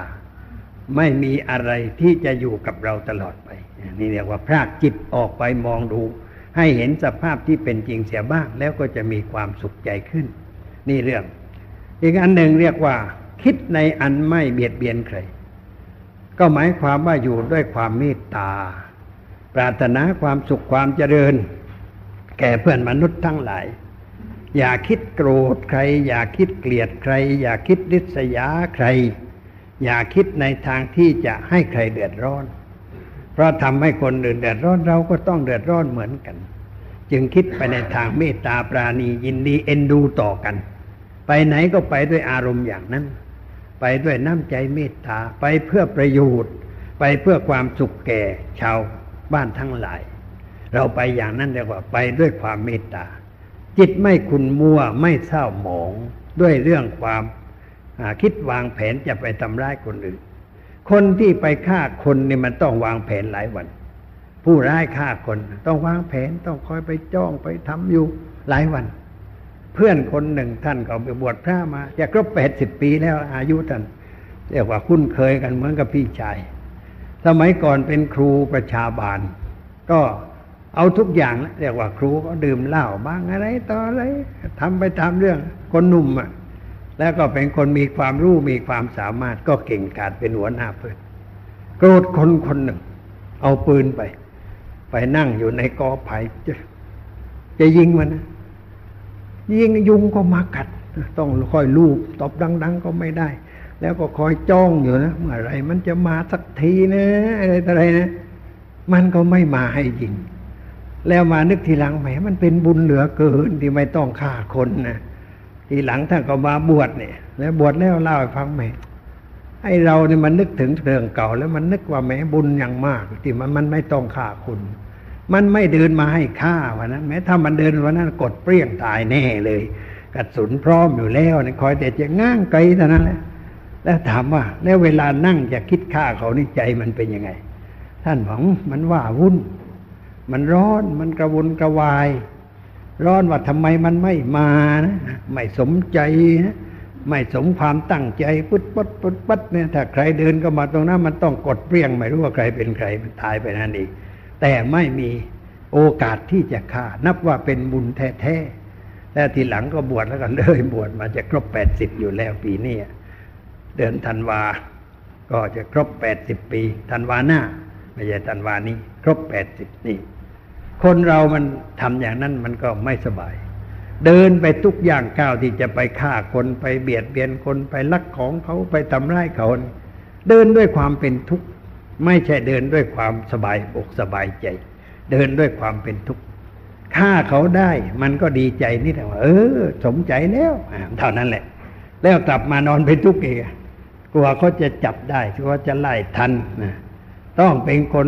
ไม่มีอะไรที่จะอยู่กับเราตลอดไป นี่เรียกว่าพรากจิตออกไปมองดู ให้เห็นสภาพที่เป็นจริงเสียบ้าง แล้วก็จะมีความสุขใจขึ้น นี่เรื่อง อีกอันหนึ่งเรียกว่า คิดในอันไม่เบียดเบียนใคร ก็หมายความว่าอยู่ด้วยความเมตตา ปรารถนาความสุขความเจริญ แก่เพื่อนมนุษย์ทั้งหลาย อย่าคิดโกรธใคร อย่าคิดเกลียดใคร อย่าคิดริษยาใคร อย่าคิดในทางที่จะให้ใครเดือดร้อน เพราะทำให้คนอื่นเดือดร้อนเราก็ต้องเดือดร้อนเหมือนกัน จึงคิดไปในทางเมตตาปราณียินดีเอ็นดูต่อกัน ไปไหนก็ไปด้วยอารมณ์อย่างนั้น ไปด้วยน้ำใจเมตตาไปเพื่อประโยชน์ ไปเพื่อความสุขแก่ชาวบ้านทั้งหลาย เราไปอย่างนั้นเรียกว่าไปด้วยความเมตตา จิตไม่ขุนมัวไม่เศร้าหมองด้วยเรื่องความคิดวางแผนจะไปทำร้ายคนอื่น คนที่ไปฆ่าคนนี่มันต้องวางแผนหลายวัน ผู้ร้ายฆ่าคน ต้องวางแผนต้องคอยไปจ้องไปทำอยู่หลายวัน เพื่อนคนหนึ่งท่านก็ไปบวชพระมาจะครบแปดสิบปีแล้วอายุท่านเรียกว่าคุ้นเคยกันเหมือนกับพี่ชาย สมัยก่อนเป็นครูประชาบาล ก็ เอาทุกอย่างเรียกว่าครูก็ดื่มเหล้าบ้างอะไรต่ออะไรทำไปตามเรื่องคนหนุ่มอะแล้วก็เป็นคนมีความรู้มีความสามารถก็เก่งกาจเป็นหัวหน้าเพื่อนโกรธคนคนหนึ่ง เอาปืนไป ไปนั่งอยู่ในกอไผ่จะจะยิงมันนะยิงยุงก็มากัด ต้องคอยลูบตอบดัง ๆ ก็ไม่ได้ แล้วก็คอยจ้องอยู่นะเมื่อไรมันจะมาสักทีนะอะไรอะไรนะ มันก็ไม่มาให้ยิง แล้วมานึกทีหลังแหมมันเป็นบุญเหลือเกินที่ไม่ต้องฆ่าคนนะทีหลังท่านก็มาบวชเนี่ย แล้วบวชแล้วเล่าให้ฟังแหมไอเราเนี่ยมันนึกถึงเรื่องเก่า แล้วมันนึกว่าแหมบุญอย่างมากที่มันมันไม่ต้องฆ่าคุณมันไม่เดินมาให้ฆ่าวันนั้นแม้ถ้ามันเดินวันนั้นกดเปรี้ยงตายแน่เลยกระสุนพร้อมอยู่แล้วนี่คอยแต่จะง้างไกลเท่านั้นแหละแล้วถามว่า แล้วเวลานั่งจะคิดฆ่าเขานี่ใจมันเป็นยังไง ท่านบอกมันว่าวุ่น มันร้อนมันกระวนกระวาย ร้อนว่าทำไมมันไม่มานะไม่สมใจนะไม่สมความตั้งใจปุ๊ดปุ๊ดปุ๊ดปุ๊ดเนี่ยถ้าใครเดินก็มาตรงนั้นมันต้องกดเปรี้ยงไม่รู้ว่าใครเป็นใครมันตายไปนั่นเองแต่ไม่มีโอกาสที่จะฆ่า นับว่าเป็นบุญแท้ๆแล้วทีหลังก็บวชแล้วกันเลยบวชมาจะครบแปดสิบอยู่แล้วปีนี้เดือนธันวา ก็จะครบแปดสิบปีธันวาหน้าไม่ใช่ธันวานี้ ครบแปดสิบนี่ คนเรามันทำอย่างนั้นมันก็ไม่สบาย เดินไปทุกอย่างก้าวที่จะไปฆ่าคนไปเบียดเบียนคนไปลักของเขาไปทำร้ายเขาเดินด้วยความเป็นทุกข์ไม่ใช่เดินด้วยความสบายอกสบายใจ เดินด้วยความเป็นทุกข์ฆ่าเขาได้มันก็ดีใจนิดหน่อยเออ สมใจแล้วเท่านั้นแหละ แล้วกลับมานอนเป็นทุกข์อีกกลัวเขาจะจับได้กลัวจะไล่ทันนะต้องเป็นคน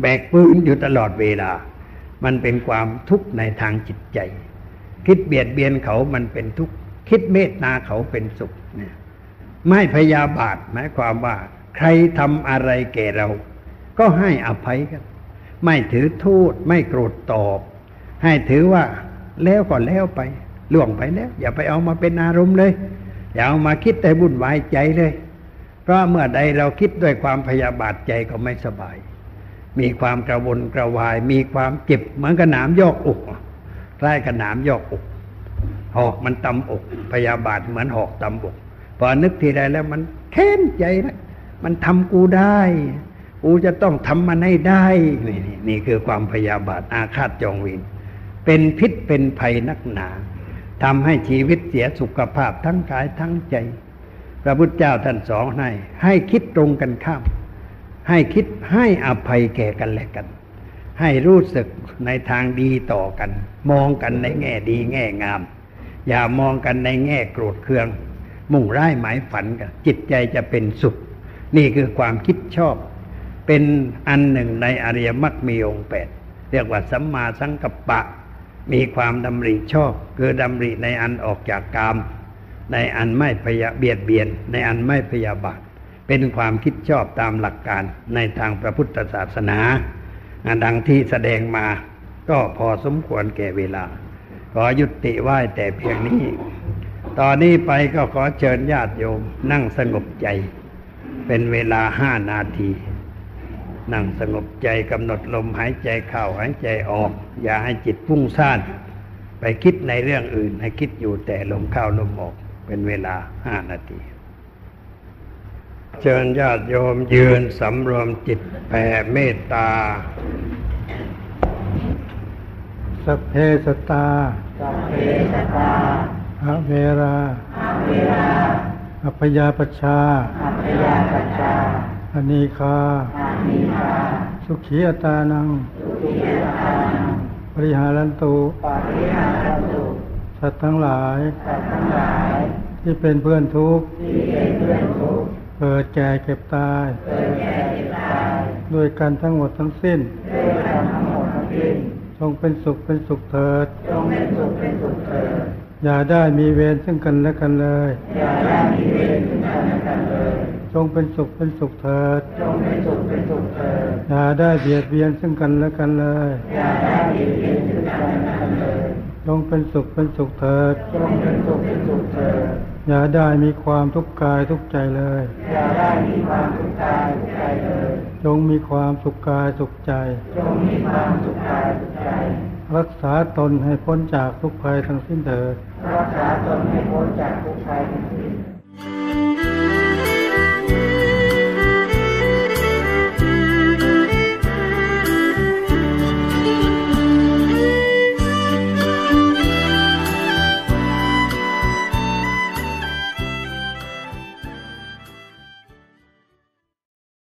แบกปืนอยู่ตลอดเวลา มันเป็นความทุกข์ในทางจิตใจ คิดเบียดเบียนเขามันเป็นทุกข์คิดเมตตาเขาเป็นสุขเนี่ยไม่พยาบาทหมายความว่า ใครทำอะไรแก่เรา ก็ให้อภัยกัน ไม่ถือโทษไม่โกรธตอบ ให้ถือว่าแล้วก็แล้วไปล่วงไปแล้ว อย่าไปเอามาเป็นอารมณ์เลย อย่าเอามาคิดแต่บุญวายใจเลย เพราะเมื่อใดเราคิดด้วยความพยาบาทใจก็ไม่สบาย มีความกระวนกระวาย มีความเจ็บเหมือนกระหนามยอกอกคล้ายกระหนามยอกอกหอกมันตำอก พยาบาทเหมือนหอกตำอกพอนึกทีใดแล้วมันแค้นใจนะมันทำกูได้ กูจะต้องทำมันให้ได้นี่นี่คือความพยาบาทอาฆาตจองเวรเป็นพิษเป็นภัยนักหนาทำให้ชีวิตเสียสุขภาพทั้งกายทั้งใจ พระพุทธเจ้าท่านสอนให้ให้คิดตรงกันข้าม ให้คิดให้อภัยแก่กันและกัน ให้รู้สึกในทางดีต่อกัน มองกันในแง่ดีแง่งาม อย่ามองกันในแง่โกรธเคือง มุ่งร้ายหมายฝันกัน จิตใจจะเป็นสุข นี่คือความคิดชอบ เป็นอันหนึ่งในอริยมรรคมีองค์แปดเรียกว่าสัมมาสังกัปปะ มีความดำริชอบ คือดำริในอันออกจากกาม ในอันไม่พยาเบียดเบียน ในอันไม่พยาบาท เป็นความคิดชอบตามหลักการในทางพระพุทธศาสนา ดังที่แสดงมาก็พอสมควรแก่เวลา ขอยุติไหว้แต่เพียงนี้ ตอนนี้ไปก็ขอเชิญญาติโยมนั่งสงบใจ เป็นเวลาห้านาที นั่งสงบใจกำหนดลมหายใจเข้าหายใจออก อย่าให้จิตฟุ้งซ่านไปคิดในเรื่องอื่น ให้คิดอยู่แต่ลมเข้าลมออก เป็นเวลาห้านาที เชิญญาติโยมยืนสำรวมจิตแผ่เมตตา สัพเพสตาสัพเพสตาอเวราอาเวลาอัพยาปชชาอัพยาปัจจาอนีคาอานิคา สุขีอัตานัง สุติยตานัง ปริหารันตุปาริหารตุ สัตว์ทั้งหลาย สัตว์ทั้งหลาย ที่เป็นเพื่อนทุกข์ ที่เป็นเพื่อนทุกข์ เกิดแก่เก็บตายเกิดแก่เจ็บตาย ด้วยกันทั้งหมดทั้งสิ้นด้วยกันทั้งหมดทั้งสิ้นจงเป็นสุขเป็นสุขเถิดจงเป็นสุขเป็นสุขเถิด อย่าได้มีเวรซึ่งกันและกันเลยอย่าได้มีเวรซึ่งกันและกันเลยจงเป็นสุขเป็นสุขเถิดจงเป็นสุขเป็นสุขเถิด อย่าได้เบียดเบียนซึ่งกันและกันเลยอย่าได้มีเวรซึ่งกันและกันเลยจงเป็นสุขเป็นสุขเถิด จงเป็นสุขเป็นสุขเถิดอย่าได้มีความทุกข์กายทุกข์ใจเลย อย่าได้มีความทุกข์กายทุกข์ใจเลย จงมีความสุขกายสุขใจ จงมีความสุขกายสุขใจ รักษาตนให้พ้นจากทุกภัยทั้งสิ้นเถิด รักษาตนให้พ้นจากทุกภัยทั้งสิ้น